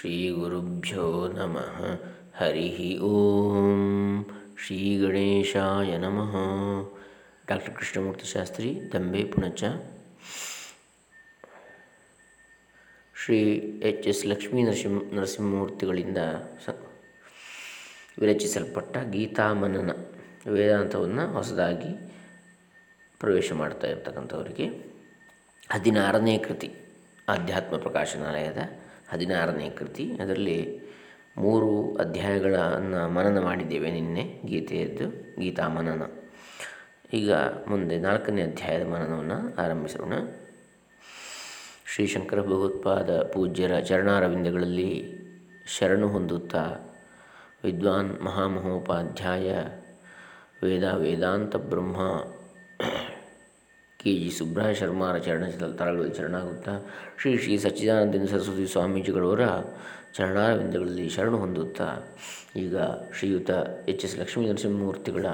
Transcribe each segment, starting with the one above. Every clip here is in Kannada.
ಶ್ರೀಗುರುಭ್ಯೋ ನಮಃ ಹರಿ ಓಂ ಶ್ರೀ ಗಣೇಶಾಯ ನಮಃ doctor Krishnamurthy Shastri Dambe Punacha Shri H S Lakshmi Narasimha ನರಸಿಂಹಮೂರ್ತಿಗಳಿಂದ ಸ ವಿರಚಿಸಲ್ಪಟ್ಟ ಗೀತಾಮನನ ವೇದಾಂತವನ್ನು ಹೊಸದಾಗಿ ಪ್ರವೇಶ ಮಾಡ್ತಾ ಇರ್ತಕ್ಕಂಥವರಿಗೆ ಹದಿನಾರನೇ ಕೃತಿ, ಆಧ್ಯಾತ್ಮ ಪ್ರಕಾಶನಾಲಯದ ಹದಿನಾರನೇ ಕೃತಿ. ಅದರಲ್ಲಿ ಮೂರು ಅಧ್ಯಾಯಗಳನ್ನು ಮನನ ಮಾಡಿದ್ದೇವೆ ನಿನ್ನೆ, ಗೀತೆಯದ್ದು, ಗೀತಾ ಮನನ. ಈಗ ಮುಂದೆ ನಾಲ್ಕನೇ ಅಧ್ಯಾಯದ ಮನನವನ್ನು ಆರಂಭಿಸೋಣ. ಶ್ರೀಶಂಕರ ಭಗವತ್ಪಾದ ಪೂಜ್ಯರ ಚರಣಾರವಿಂದಗಳಲ್ಲಿ ಶರಣು ಹೊಂದುತ್ತಾ ವಿದ್ವಾನ್ ಮಹಾಮಹೋಪಾಧ್ಯಾಯ ವೇದ ವೇದಾಂತ ಬ್ರಹ್ಮ ಕೆ ಜಿ ಸುಬ್ರಹ ಶರ್ಮಾರ ಚರಣ ತರಗಳಲ್ಲಿ ಶರಣಾಗುತ್ತಾ ಶ್ರೀ ಶ್ರೀ ಸಚ್ಚಿದಾನಂದ ಸರಸ್ವತಿ ಸ್ವಾಮೀಜಿಗಳವರ ಚರಣಾರವಿಂದಗಳಲ್ಲಿ ಶರಣ ಹೊಂದುತ್ತಾ? ಈಗ ಶ್ರೀಯುತ ಎಚ್ ಎಸ್ ಲಕ್ಷ್ಮೀ ನರಸಿಂಹಮೂರ್ತಿಗಳ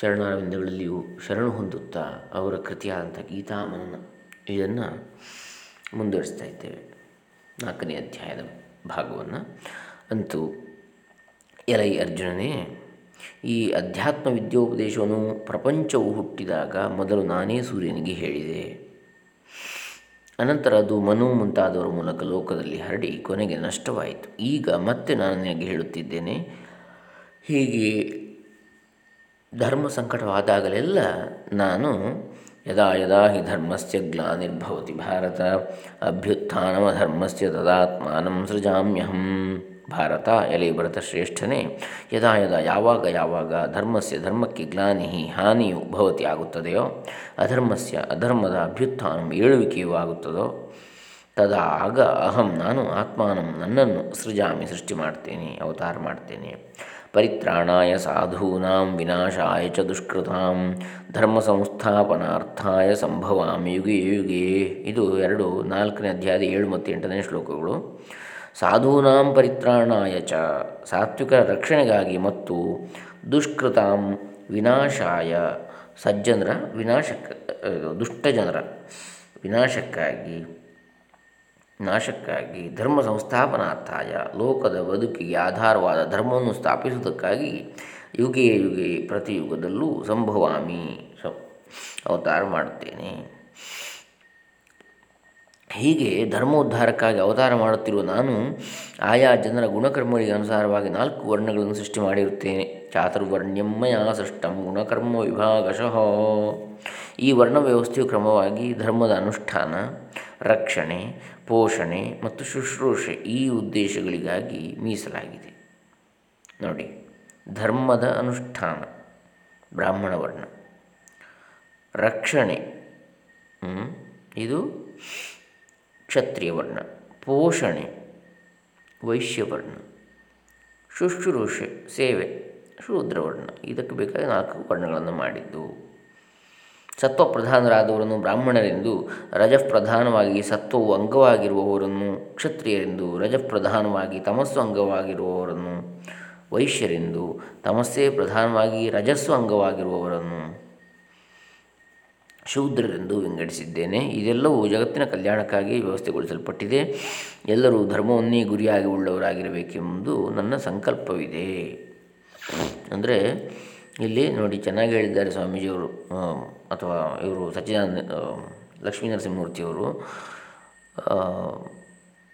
ಚರಣಾರವಿಂದಗಳಲ್ಲಿಯೂ ಶರಣ ಹೊಂದುತ್ತಾ? ಅವರ ಕೃತಿಯಾದಂಥ ಗೀತಾಮನನ ಇದನ್ನು ಮುಂದುವರಿಸ್ತಾ ಇದ್ದೇವೆ. ನಾಲ್ಕನೇ ಅಧ್ಯಾಯದ ಭಾಗವನ್ನು. ಅಂತೂ ಎಲೈ ಅರ್ಜುನನೇ ಈ ಅಧ್ಯಾತ್ಮ ವಿದ್ಯೋಪದೇಶವನ್ನು ಪ್ರಪಂಚವು ಹುಟ್ಟಿದಾಗ ಮೊದಲು ನಾನೇ ಸೂರ್ಯನಿಗೆ ಹೇಳಿದೆ. ಅನಂತರ ಅದು ಮನು ಮುಂತಾದವರ ಮೂಲಕ ಲೋಕದಲ್ಲಿ ಹರಡಿ ಕೊನೆಗೆ ನಷ್ಟವಾಯಿತು. ಈಗ ಮತ್ತೆ ನಾನು ನಿನಗೆ ಹೇಳುತ್ತಿದ್ದೇನೆ, ಹೀಗೆ ಧರ್ಮ ಸಂಕಟವಾದಾಗಲೆಲ್ಲ ನಾನು ಯದಾ ಯದಾ ಹಿ ಧರ್ಮಸ್ಯ ಗ್ಲಾನಿರ್ಭವತಿ ಭಾರತ, ಅಭ್ಯುತ್ಥಾನಮ ಧರ್ಮಸ್ಯ ತದಾತ್ಮಾನಂ ಸೃಜಾಮ್ಯಹಂ. ಭಾರತ ಎಲೆ ಭರತ ಶ್ರೇಷ್ಠನೇ. ಯದಾ ಯದಾ ಯಾವಾಗ ಯಾವಾಗ ಧರ್ಮಸ್ಯ ಧರ್ಮಕ್ಕೆ ಗ್ಲಾನಿ ಹಾನಿಯು ಭವತಿ ಆಗುತ್ತದೆಯೋ, ಅಧರ್ಮಸ್ಯ ಅಧರ್ಮದ ಅಭ್ಯುತ್ಥಾನ ಏಳುವಿಕೆಯೂ ಆಗುತ್ತದೋ, ತದಾ ಆಗ ಅಹಂ ನಾನು ಆತ್ಮಾನಂ ನನ್ನನ್ನು ಸೃಜಾಮಿ ಸೃಷ್ಟಿ ಮಾಡ್ತೇನೆ, ಅವತಾರ ಮಾಡ್ತೇನೆ. ಪರಿತ್ರಾಣಾಯ ಸಾಧೂನಾಂ ವಿನಾಶಾಯ ಚ ದುಷ್ಕೃತಾಂ ಧರ್ಮ ಸಂಸ್ಥಾಪನಾರ್ಥಾಯ ಸಂಭವಾಮಿ ಯುಗೆ ಯುಗೆ. ಇದು ಎರಡು ನಾಲ್ಕನೇ ಅಧ್ಯಾಯದ ಏಳು ಮತ್ತು ಎಂಟನೇ ಶ್ಲೋಕಗಳು. ಸಾಧೂನಾಂ ಪರಿತ್ರಾಣಾಯ ಚ. ಸಾತ್ವಿಕರ ರಕ್ಷಣೆಗಾಗಿ ಮತ್ತು ದುಷ್ಕೃತಾಂ ವಿನಾಶಾಯ. ಸಜ್ಜನರ ವಿನಾಶಕ್ಕೆ ದುಷ್ಟ ಜನರ ವಿನಾಶಕ್ಕಾಗಿ ನಾಶಕ್ಕಾಗಿ ಧರ್ಮ ಸಂಸ್ಥಾಪನಾರ್ಥಾಯ. ಲೋಕದ ಬದುಕಿಗೆ ಆಧಾರವಾದ ಧರ್ಮವನ್ನು ಸ್ಥಾಪಿಸುವುದಕ್ಕಾಗಿ ಯುಗೆ ಯುಗೆ ಪ್ರತಿಯುಗದಲ್ಲೂ ಸಂಭವಾಮಿ. ಅವತಾರ ಮಾಡುತ್ತೇನೆ. ಹೀಗೆ ಧರ್ಮೋದ್ಧಾರಕ್ಕಾಗಿ ಅವತಾರ ಮಾಡುತ್ತಿರುವ ನಾನು ಆಯಾ ಜನರ ಗುಣಕರ್ಮಗಳಿಗೆ ಅನುಸಾರವಾಗಿ ನಾಲ್ಕು ವರ್ಣಗಳನ್ನು ಸೃಷ್ಟಿ ಮಾಡಿರುತ್ತೇನೆ. ಚಾತುರ್ವರ್ಣ್ಯಮ್ಮಯ ಸೃಷ್ಟಂ ಗುಣಕರ್ಮ ವಿಭಾಗಶಃ. ಈ ವರ್ಣ ವ್ಯವಸ್ಥೆಯು ಕ್ರಮವಾಗಿ ಧರ್ಮದ ಅನುಷ್ಠಾನ, ರಕ್ಷಣೆ, ಪೋಷಣೆ ಮತ್ತು ಶುಶ್ರೂಷೆ ಈ ಉದ್ದೇಶಗಳಿಗಾಗಿ ಮೀಸಲಾಗಿದೆ. ನೋಡಿ, ಧರ್ಮದ ಅನುಷ್ಠಾನ, ಬ್ರಾಹ್ಮಣ ವರ್ಣ. ರಕ್ಷಣೆ ಇದು ಕ್ಷತ್ರಿಯ ವರ್ಣ ಪೋಷಣೆ, ವೈಶ್ಯವರ್ಣ, ಶುಶ್ರೂಷೆ, ಸೇವೆ, ಶೂದ್ರವರ್ಣ, ಇದಕ್ಕೆ ಬೇಕಾದ ನಾಲ್ಕು ವರ್ಣಗಳನ್ನು ಮಾಡಿದ್ದು. ಸತ್ವಪ್ರಧಾನರಾದವರನ್ನು ಬ್ರಾಹ್ಮಣರೆಂದು, ರಜಪ್ರಧಾನವಾಗಿ ಸತ್ವವು ಅಂಗವಾಗಿರುವವರನ್ನು ಕ್ಷತ್ರಿಯರೆಂದು, ರಜಪ್ರಧಾನವಾಗಿ ತಮಸ್ಸು ಅಂಗವಾಗಿರುವವರನ್ನು ವೈಶ್ಯರೆಂದು, ತಮಸ್ಸೇ ಪ್ರಧಾನವಾಗಿ ರಜಸ್ಸು ಅಂಗವಾಗಿರುವವರನ್ನು ಶೂದ್ರರೆಂದು ವಿಂಗಡಿಸಿದ್ದೇನೆ. ಇದೆಲ್ಲವೂ ಜಗತ್ತಿನ ಕಲ್ಯಾಣಕ್ಕಾಗಿ ವ್ಯವಸ್ಥೆಗೊಳಿಸಲ್ಪಟ್ಟಿದೆ. ಎಲ್ಲರೂ ಧರ್ಮವನ್ನೇ ಗುರಿಯಾಗಿ ಉಳ್ಳವರಾಗಿರಬೇಕೆಂಬುದು ನನ್ನ ಸಂಕಲ್ಪವಿದೆ. ಅಂದರೆ, ಇಲ್ಲಿ ನೋಡಿ ಚೆನ್ನಾಗಿ ಹೇಳಿದ್ದಾರೆ ಸ್ವಾಮೀಜಿಯವರು ಅಥವಾ ಇವರು ಸಚ್ಚಿದಾನಂದ ಲಕ್ಷ್ಮೀ ನರಸಿಂಹಮೂರ್ತಿಯವರು.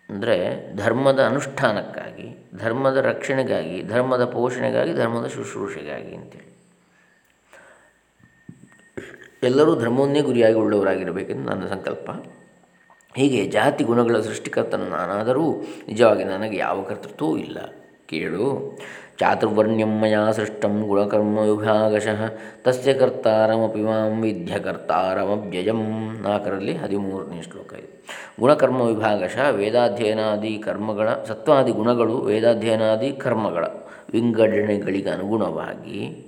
ಅಂದರೆ, ಧರ್ಮದ ಅನುಷ್ಠಾನಕ್ಕಾಗಿ, ಧರ್ಮದ ರಕ್ಷಣೆಗಾಗಿ, ಧರ್ಮದ ಪೋಷಣೆಗಾಗಿ, ಧರ್ಮದ ಶುಶ್ರೂಷೆಗಾಗಿ ಅಂತೇಳಿ. ಎಲ್ಲರೂ ಧರ್ಮವನ್ನೇ ಗುರಿಯಾಗಿ ಉಳ್ಳವರಾಗಿರಬೇಕೆಂದು ನನ್ನ ಸಂಕಲ್ಪ. ಹೀಗೆ ಜಾತಿ ಗುಣಗಳ ಸೃಷ್ಟಿಕರ್ತನು ನಾನಾದರೂ ನಿಜವಾಗಿ ನನಗೆ ಯಾವ ಕರ್ತೃತ್ವವೂ ಇಲ್ಲ. ಕೇಳು. ಚಾತುರ್ವರ್ಣ್ಯಮ್ಮಯ ಸೃಷ್ಟಂ ಗುಣಕರ್ಮ ವಿಭಾಗಶಃ ತಸ್ಯ ಕರ್ತಾರಮಪಿ ಮಾಂ ವಿದ್ಯ ಕರ್ತಾರಮವ್ಯಯಂ. ನಾಲ್ಕರಲ್ಲಿ ಹದಿಮೂರನೇ ಶ್ಲೋಕ ಇದೆ. ಗುಣಕರ್ಮ ವಿಭಾಗಶಃ ವೇದಾಧ್ಯಯನಾದಿ ಕರ್ಮಗಳ, ಸತ್ವಾದಿ ಗುಣಗಳು ವೇದಾಧ್ಯಯನಾದಿ ಕರ್ಮಗಳ ವಿಂಗಡಣೆಗಳಿಗೆ ಅನುಗುಣವಾಗಿ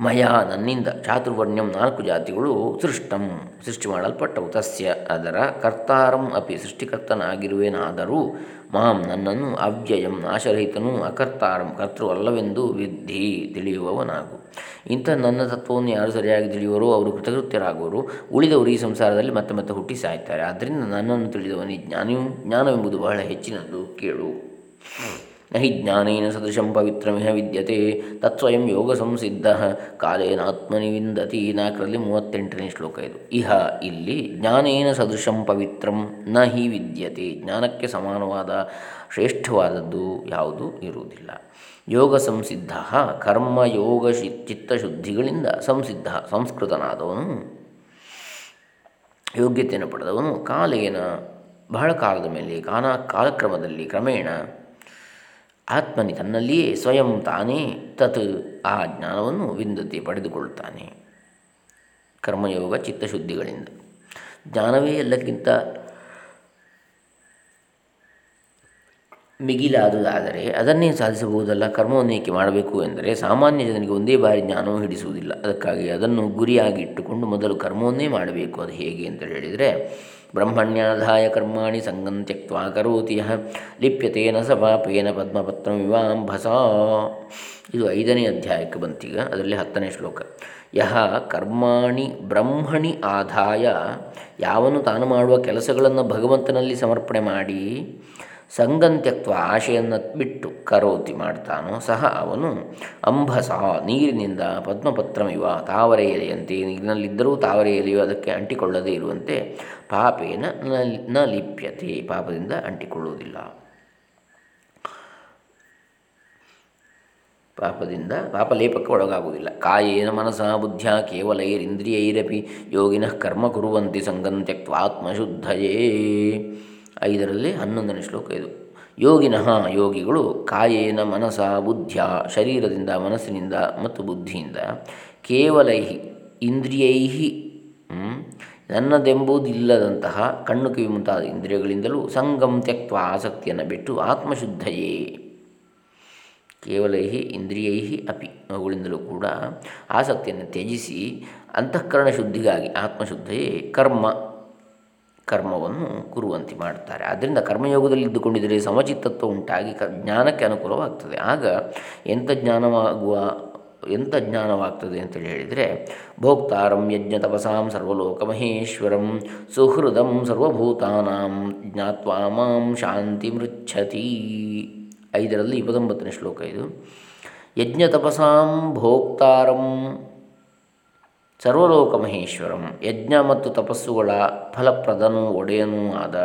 ಮಯ ನನ್ನಿಂದ ಚಾತುರ್ವರ್ಣ್ಯಂ ನಾಲ್ಕು ಜಾತಿಗಳು ಸೃಷ್ಟಂ. ಸೃಷ್ಟಿ ಮಾಡಲ್ಪಟ್ಟವು ತಸ್ಯ. ಅದರ ಕರ್ತಾರಂ ಅಪಿ ಸೃಷ್ಟಿಕರ್ತನಾಗಿರುವೇನಾದರೂ ಮಾಂ ನನ್ನನ್ನು ಅವ್ಯಯಂ ನಾಶರಹಿತನೂ ಅಕರ್ತಾರಂ. ಕರ್ತೃ ಅಲ್ಲವೆಂದು ವಿದ್ಧಿ ತಿಳಿಯುವವನಾಗು. ಇಂಥ ನನ್ನ ತತ್ವವನ್ನು ಯಾರು ಸರಿಯಾಗಿ ತಿಳಿಯುವರೋ ಅವರು ಕೃತಕೃತ್ಯರಾಗುವರು. ಉಳಿದವರು ಈ ಸಂಸಾರದಲ್ಲಿ ಮತ್ತೆ ಮತ್ತೆ ಹುಟ್ಟಿ ಸಾಯ್ತಾರೆ. ಆದ್ದರಿಂದ ನನ್ನನ್ನು ತಿಳಿದವನಿ ಜ್ಞಾನಿಯು ಜ್ಞಾನವೆಂಬುದು ಬಹಳ ಹೆಚ್ಚಿನದು. ಕೇಳು. ನಹಿ ಜ್ಞಾನೇನ ಸದೃಶಂ ಪವಿತ್ರಮಿಹ ವಿದ್ಯತೆ ತತ್ಸ್ವಯಂ ಯೋಗ ಸಂಸಿದ್ಧ ಕಾಲೇನಾತ್ಮನಿ ವಿಂದತಿ ನಾಲ್ಕರಲ್ಲಿ ಮೂವತ್ತೆಂಟನೇ ಶ್ಲೋಕ ಇದು ಇಹ ಇಲ್ಲಿ ಜ್ಞಾನೇನ ಸದೃಶಂ ಪವಿತ್ರಂ ನ ಹಿ ವಿದ್ಯತೆ ಜ್ಞಾನಕ್ಕೆ ಸಮಾನವಾದ ಶ್ರೇಷ್ಠವಾದದ್ದು ಯಾವುದೂ ಇರುವುದಿಲ್ಲ ಯೋಗ ಸಂಸಿದ್ಧ ಕರ್ಮಯೋಗ ಶಿ ಚಿತ್ತಶುದ್ಧಿಗಳಿಂದ ಸಂಸಿದ್ಧ, ಸಂಸ್ಕೃತನಾದವನು. ಯೋಗ್ಯತೆಯನ್ನು ಪಡೆದವನು. ಕಾಲೇನ ಬಹಳ ಕಾಲದ ಮೇಲೆ ಕಾನ ಕಾಲಕ್ರಮದಲ್ಲಿ ಕ್ರಮೇಣ ಆತ್ಮನಿ ತನ್ನಲ್ಲಿಯೇ ಸ್ವಯಂ ತಾನೇ ತತ್ ಆ ಜ್ಞಾನವನ್ನು ವಿಂದತೆ ಪಡೆದುಕೊಳ್ಳುತ್ತಾನೆ ಕರ್ಮಯೋಗ ಚಿತ್ತಶುದ್ಧಿಗಳಿಂದ. ಜ್ಞಾನವೇ ಎಲ್ಲಕ್ಕಿಂತ ಮಿಗಿಲಾದುದಾದರೆ ಅದನ್ನೇ ಸಾಧಿಸಬಹುದಲ್ಲ? ಕರ್ಮವನ್ನು ಏಕೆ ಮಾಡಬೇಕು ಎಂದರೆ ಸಾಮಾನ್ಯ ಜನರಿಗೆ ಒಂದೇ ಬಾರಿ ಜ್ಞಾನವೂ ಹಿಡಿಸುವುದಿಲ್ಲ. ಅದಕ್ಕಾಗಿ ಅದನ್ನು ಗುರಿಯಾಗಿ ಇಟ್ಟುಕೊಂಡು ಮೊದಲು ಕರ್ಮವನ್ನೇ ಮಾಡಬೇಕು. ಅದು ಹೇಗೆ ಅಂತ ಹೇಳಿದರೆ ಬ್ರಹ್ಮಣ್ಯಾಧಾಯ ಕರ್ಮಾಣಿ ಸಂಗಂ ತ್ಯಕ್ವಾ ಕರೋತಿ ಯಹ ಲಿಪ್ಯತೇನ ಸ ಪಾಪೇನ ಇದು ಐದನೇ ಅಧ್ಯಾಯಕ್ಕೆ ಬಂತೀಗ ಅದರಲ್ಲಿ ಹತ್ತನೇ ಶ್ಲೋಕ. ಯಹ ಕರ್ಮಾಣಿ ಬ್ರಹ್ಮಣಿ ಆದಾಯ ಯಾವನು ತಾನು ಮಾಡುವ ಕೆಲಸಗಳನ್ನು ಭಗವಂತನಲ್ಲಿ ಸಮರ್ಪಣೆ ಮಾಡಿ ಸಂಗಂತ್ಯತ್ವ ಆಶೆಯನ್ನು ಬಿಟ್ಟು ಕರೋತಿ ಮಾಡ್ತಾನೋ ಸಹ ಅವನು. ಅಂಬಸ ನೀರಿನಿಂದ ಪದ್ಮಪತ್ರಮಿವ ತಾವರೆ ಎಲೆಯಂತೆ ನೀರಿನಲ್ಲಿದ್ದರೂ ತಾವರೆ ಎಲೆಯು ಅದಕ್ಕೆ ಅಂಟಿಕೊಳ್ಳದೇ ಇರುವಂತೆ ಪಾಪೇನ ನ ಲಿಪ್ಯತೆ ಪಾಪದಿಂದ ಅಂಟಿಕೊಳ್ಳುವುದಿಲ್ಲ. ಪಾಪದಿಂದ ಪಾಪಲೇಪಕ್ಕೆ ಒಳಗಾಗುವುದಿಲ್ಲ. ಕಾಯೇನ ಮನಸ ಬುದ್ಧಿಯ ಕೇವಲೈರಿಂದ್ರಿಯೈರಪಿ ಯೋಗಿನಃ ಕರ್ಮ ಕುರುವಂತಿ ಸಂಗಂತ್ಯಕ್ವ ಆತ್ಮಶುದ್ಧಯೇ. ಐದರಲ್ಲಿ ಹನ್ನೊಂದನೇ ಶ್ಲೋಕ ಇದು. ಯೋಗಿನಃ ಯೋಗಿಗಳು ಕಾಯೇನ ಮನಸ ಬುದ್ಧಿಯ ಶರೀರದಿಂದ ಮನಸ್ಸಿನಿಂದ ಮತ್ತು ಬುದ್ಧಿಯಿಂದ ಕೇವಲೈ ಇಂದ್ರಿಯೈ ನನ್ನದೆಂಬುದಿಲ್ಲದಂತಹ ಕಣ್ಣು ಕಿವಿ ಮುಂತಾದ ಇಂದ್ರಿಯಗಳಿಂದಲೂ ಸಂಗಂ ತ್ಯಕ್ತ ಆಸಕ್ತಿಯನ್ನು ಬಿಟ್ಟು ಆತ್ಮಶುದ್ಧಯೇ. ಕೇವಲೈ ಇಂದ್ರಿಯೈ ಅಪಿ, ಅವುಗಳಿಂದಲೂ ಕೂಡ ಆಸಕ್ತಿಯನ್ನು ತ್ಯಜಿಸಿ ಅಂತಃಕರಣ ಶುದ್ಧಿಗಾಗಿ ಆತ್ಮಶುದ್ಧಯೇ ಕರ್ಮ. ಕರ್ಮವನ್ನು ಕುರುವಂತೆ ಮಾಡ್ತಾರೆ. ಆದ್ದರಿಂದ ಕರ್ಮಯೋಗದಲ್ಲಿ ಇದ್ದುಕೊಂಡಿದ್ದರೆ ಸಮಚಿತ್ತತ್ವ ಉಂಟಾಗಿ ಕ, ಜ್ಞಾನಕ್ಕೆ ಅನುಕೂಲವಾಗ್ತದೆ. ಆಗ ಎಂಥ ಜ್ಞಾನವಾಗುವ ಎಂಥ ಜ್ಞಾನವಾಗ್ತದೆ ಅಂತೇಳಿ ಹೇಳಿದರೆ, ಭೋಕ್ತಾರಂ ಯಜ್ಞ ತಪಸಾಂ ಸರ್ವಲೋಕ ಮಹೇಶ್ವರಂ ಸುಹೃದಂ ಸರ್ವಭೂತಾನಾಂ ಜ್ಞಾತ್ವಾ ಮಾಂ ಶಾಂತಿ ಮೃಚ್ಛತಿ. ಐದರಲ್ಲಿ ಇಪ್ಪತ್ತೊಂಬತ್ತನೇ ಶ್ಲೋಕ ಇದು. ಯಜ್ಞ ತಪಸಾಂ ಭೋಕ್ತಾರಂ ಸರ್ವಲೋಕ ಮಹೇಶ್ವರಂ ಯಜ್ಞ ಮತ್ತು ತಪಸ್ಸುಗಳ ಫಲಪ್ರದನೂ ಒಡೆಯನೂ ಆದ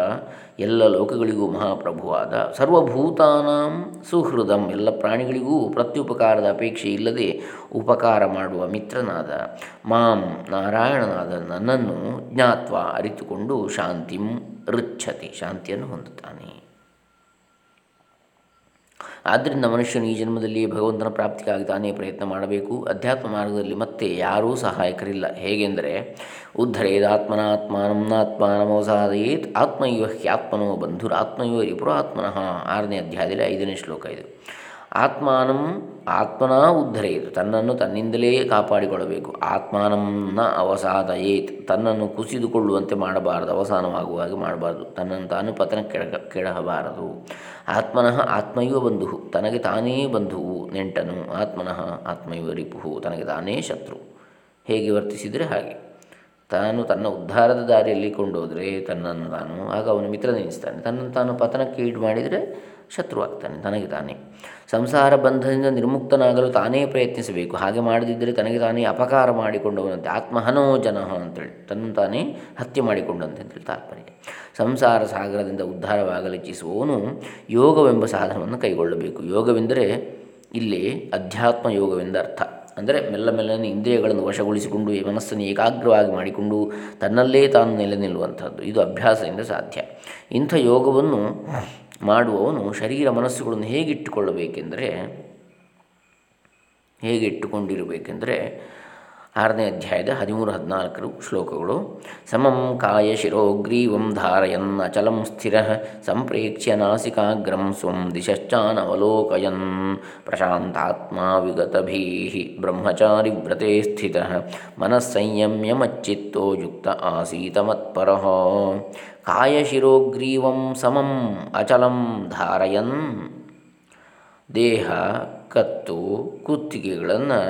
ಎಲ್ಲ ಲೋಕಗಳಿಗೂ ಮಹಾಪ್ರಭುವಾದ ಸರ್ವಭೂತಾನಾಂ ಸುಹೃದಂ. ಎಲ್ಲ ಪ್ರಾಣಿಗಳಿಗೂ ಪ್ರತ್ಯುಪಕಾರದ ಅಪೇಕ್ಷೆ ಇಲ್ಲದೆ ಉಪಕಾರ ಮಾಡುವ ಮಿತ್ರನಾದ ಮಾಂ ನಾರಾಯಣನಾದ ನನ್ನನ್ನು ಜ್ಞಾತ್ವ ಅರಿತುಕೊಂಡು ಶಾಂತಿಂ ರುಚ್ಛತಿ ಶಾಂತಿಯನ್ನು ಹೊಂದುತ್ತಾನೆ. ಆದ್ದರಿಂದ ಮನುಷ್ಯನು ಈ ಜನ್ಮದಲ್ಲಿ ಭಗವಂತನ ಪ್ರಾಪ್ತಿಗಾಗಿ ತಾನೇ ಪ್ರಯತ್ನ ಮಾಡಬೇಕು. ಅಧ್ಯಾತ್ಮ ಮಾರ್ಗದಲ್ಲಿ ಮತ್ತೆ ಯಾರೂ ಸಹಾಯಕರಿಲ್ಲ. ಹೇಗೆಂದರೆ ಉದ್ಧರೇದಾತ್ಮನಾತ್ಮಾನಂ ನಾತ್ಮಾನಮೋಸಾದಯೇತ್ ಆತ್ಮೈವ ಹ್ಯಾತ್ಮನೋ ಬಂಧುರಾತ್ಮೈವ ರಿಪುರಾತ್ಮನಃ ಆರನೇ ಅಧ್ಯಾಯದಲ್ಲಿ ಐದನೇ ಶ್ಲೋಕ ಇದು. ಆತ್ಮಾನಂ ಆತ್ಮನ ಉದ್ಧರೇತ್. ತನ್ನನ್ನು ತನ್ನಿಂದಲೇ ಕಾಪಾಡಿಕೊಳ್ಳಬೇಕು. ಆತ್ಮಾನಂನ ಏತ್ ತನ್ನನ್ನು ಕುಸಿದುಕೊಳ್ಳುವಂತೆ ಮಾಡಬಾರದು, ಅವಸಾನವಾಗುವಾಗ ಮಾಡಬಾರದು. ತನ್ನನ್ನು ತಾನು ಪತನ ಕೆಡ ಕೆಡಹಬಾರದು. ಆತ್ಮನಃ ಆತ್ಮೈವ ಬಂಧು ತನಗೆ ತಾನೇ ಬಂಧುವು ನೆಂಟನು. ಆತ್ಮನಃ ಆತ್ಮೈವ ರಿಪುಹು, ತನಗೆ ತಾನೇ ಶತ್ರು. ಹೇಗೆ ವರ್ತಿಸಿದರೆ ಹಾಗೆ. ತಾನು ತನ್ನ ಉದ್ಧಾರದ ದಾರಿಯಲ್ಲಿ ಕೊಂಡೋದರೆ ತನ್ನನ್ನು ತಾನು, ಆಗ ಅವನು ಮಿತ್ರನೆನಿಸ್ತಾನೆ. ತನ್ನನ್ನು ತಾನು ಪತನಕ್ಕೆ ಈಡು ಮಾಡಿದರೆ ಶತ್ರುವಾಗ್ತಾನೆ ತನಗೆ ತಾನೇ. ಸಂಸಾರ ಬಂಧದಿಂದ ನಿರ್ಮುಕ್ತನಾಗಲು ತಾನೇ ಪ್ರಯತ್ನಿಸಬೇಕು. ಹಾಗೆ ಮಾಡದಿದ್ದರೆ ತನಗೆ ತಾನೇ ಅಪಕಾರ ಮಾಡಿಕೊಂಡವನಂತೆ. ಆತ್ಮಹನೋ ಜನಃ ಅಂತೇಳಿ. ತನ್ನ ತಾನೇ ಹತ್ಯೆ ಮಾಡಿಕೊಂಡಂತೆ ಅಂತೇಳಿ ತಾತ್ಪರ್ಯ. ಸಂಸಾರ ಸಾಗರದಿಂದ ಉದ್ಧಾರವಾಗಲಿಚ್ಛಿಸುವವನು ಯೋಗವೆಂಬ ಸಾಧನವನ್ನು ಕೈಗೊಳ್ಳಬೇಕು. ಯೋಗವೆಂದರೆ ಇಲ್ಲಿ ಅಧ್ಯಾತ್ಮ ಯೋಗವೆಂದರ್ಥ ಅಂದರೆ ಮೆಲ್ಲ ಮೆಲ್ಲನೆ ಇಂದ್ರಿಯಗಳನ್ನು ವಶಗೊಳಿಸಿಕೊಂಡು ಈ ಮನಸ್ಸನ್ನು ಏಕಾಗ್ರವಾಗಿ ಮಾಡಿಕೊಂಡು ತನ್ನಲ್ಲೇ ತಾನು ನೆಲೆ ನಿಲ್ಲುವಂಥದ್ದು ಇದು ಅಭ್ಯಾಸದಿಂದ ಸಾಧ್ಯ. ಇಂಥ ಯೋಗವನ್ನು ಮಾಡುವವನು ಶರೀರ ಮನಸ್ಸುಗಳನ್ನು ಹೇಗಿಟ್ಟುಕೊಳ್ಳಬೇಕೆಂದರೆ ಹೇಗೆ ಇಟ್ಟುಕೊಂಡಿರಬೇಕೆಂದರೆ, ಆರನೇ ಅಧ್ಯಾಯದ ಹದಿಮೂರು ಹದಿನಾಲ್ಕರು ಶ್ಲೋಕಗಳು, ಸಮಂ ಕಾಯ ಶಿರೋಗ್ರೀವಂ ಧಾರಯನ್ ಅಚಲಂ ಸ್ಥಿರ ಸಂಪ್ರೇಕ್ಷ್ಯ ನಾಸಿಕಾಗ್ರಂ ಸ್ವಂ ದಿಶಶ್ಚಾನವಲೋಕಯನ್ ಪ್ರಶಾಂತಾತ್ಮ ವಿಗತಭೀ ಬ್ರಹ್ಮಚಾರಿ ವ್ರತೆ ಸ್ಥಿತ ಮನಸ್ಸಂಯಮ್ಯ ಮಚ್ಚಿತ್ತೋ ಯುಕ್ತ ಆಸೀತ ಮತ್ಪರ ಕಾಯ ಶಿರೋಗ್ರೀವಂ ಸಮಂ ಅಚಲಂ ಧಾರಯನ್. ದೇಹ, ಕತ್ತು, ಕುತ್ತಿಗೆಗಳನ್ನು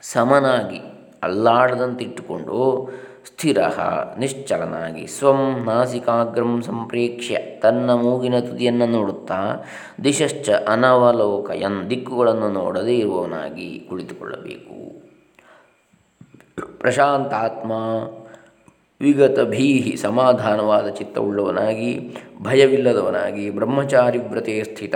ಸಮನಾಗಿ ಅಲ್ಲಾಡದಂತಿಟ್ಟುಕೊಂಡು ಸ್ಥಿರ, ನಿಶ್ಚಲನಾಗಿ ಸ್ವಂ ನಾಸಿಕಾಗ್ರಂ ಸಂಪ್ರೇಕ್ಷ್ಯ ತನ್ನ ಮೂಗಿನ ತುದಿಯನ್ನು ನೋಡುತ್ತಾ ದಿಶಶ್ಚ ಅನವಲೋಕಯನ್ ದಿಕ್ಕುಗಳನ್ನು ನೋಡದೇ ಇರುವವನಾಗಿ ಕುಳಿತುಕೊಳ್ಳಬೇಕು. ಪ್ರಶಾಂತಾತ್ಮ ವಿಗತ ಭೀಹಿ ಸಮಾಧಾನವಾದ ಚಿತ್ತವುಳ್ಳವನಾಗಿ, ಭಯವಿಲ್ಲದವನಾಗಿ ಬ್ರಹ್ಮಚಾರಿ ವ್ರತೆ ಸ್ಥಿತ.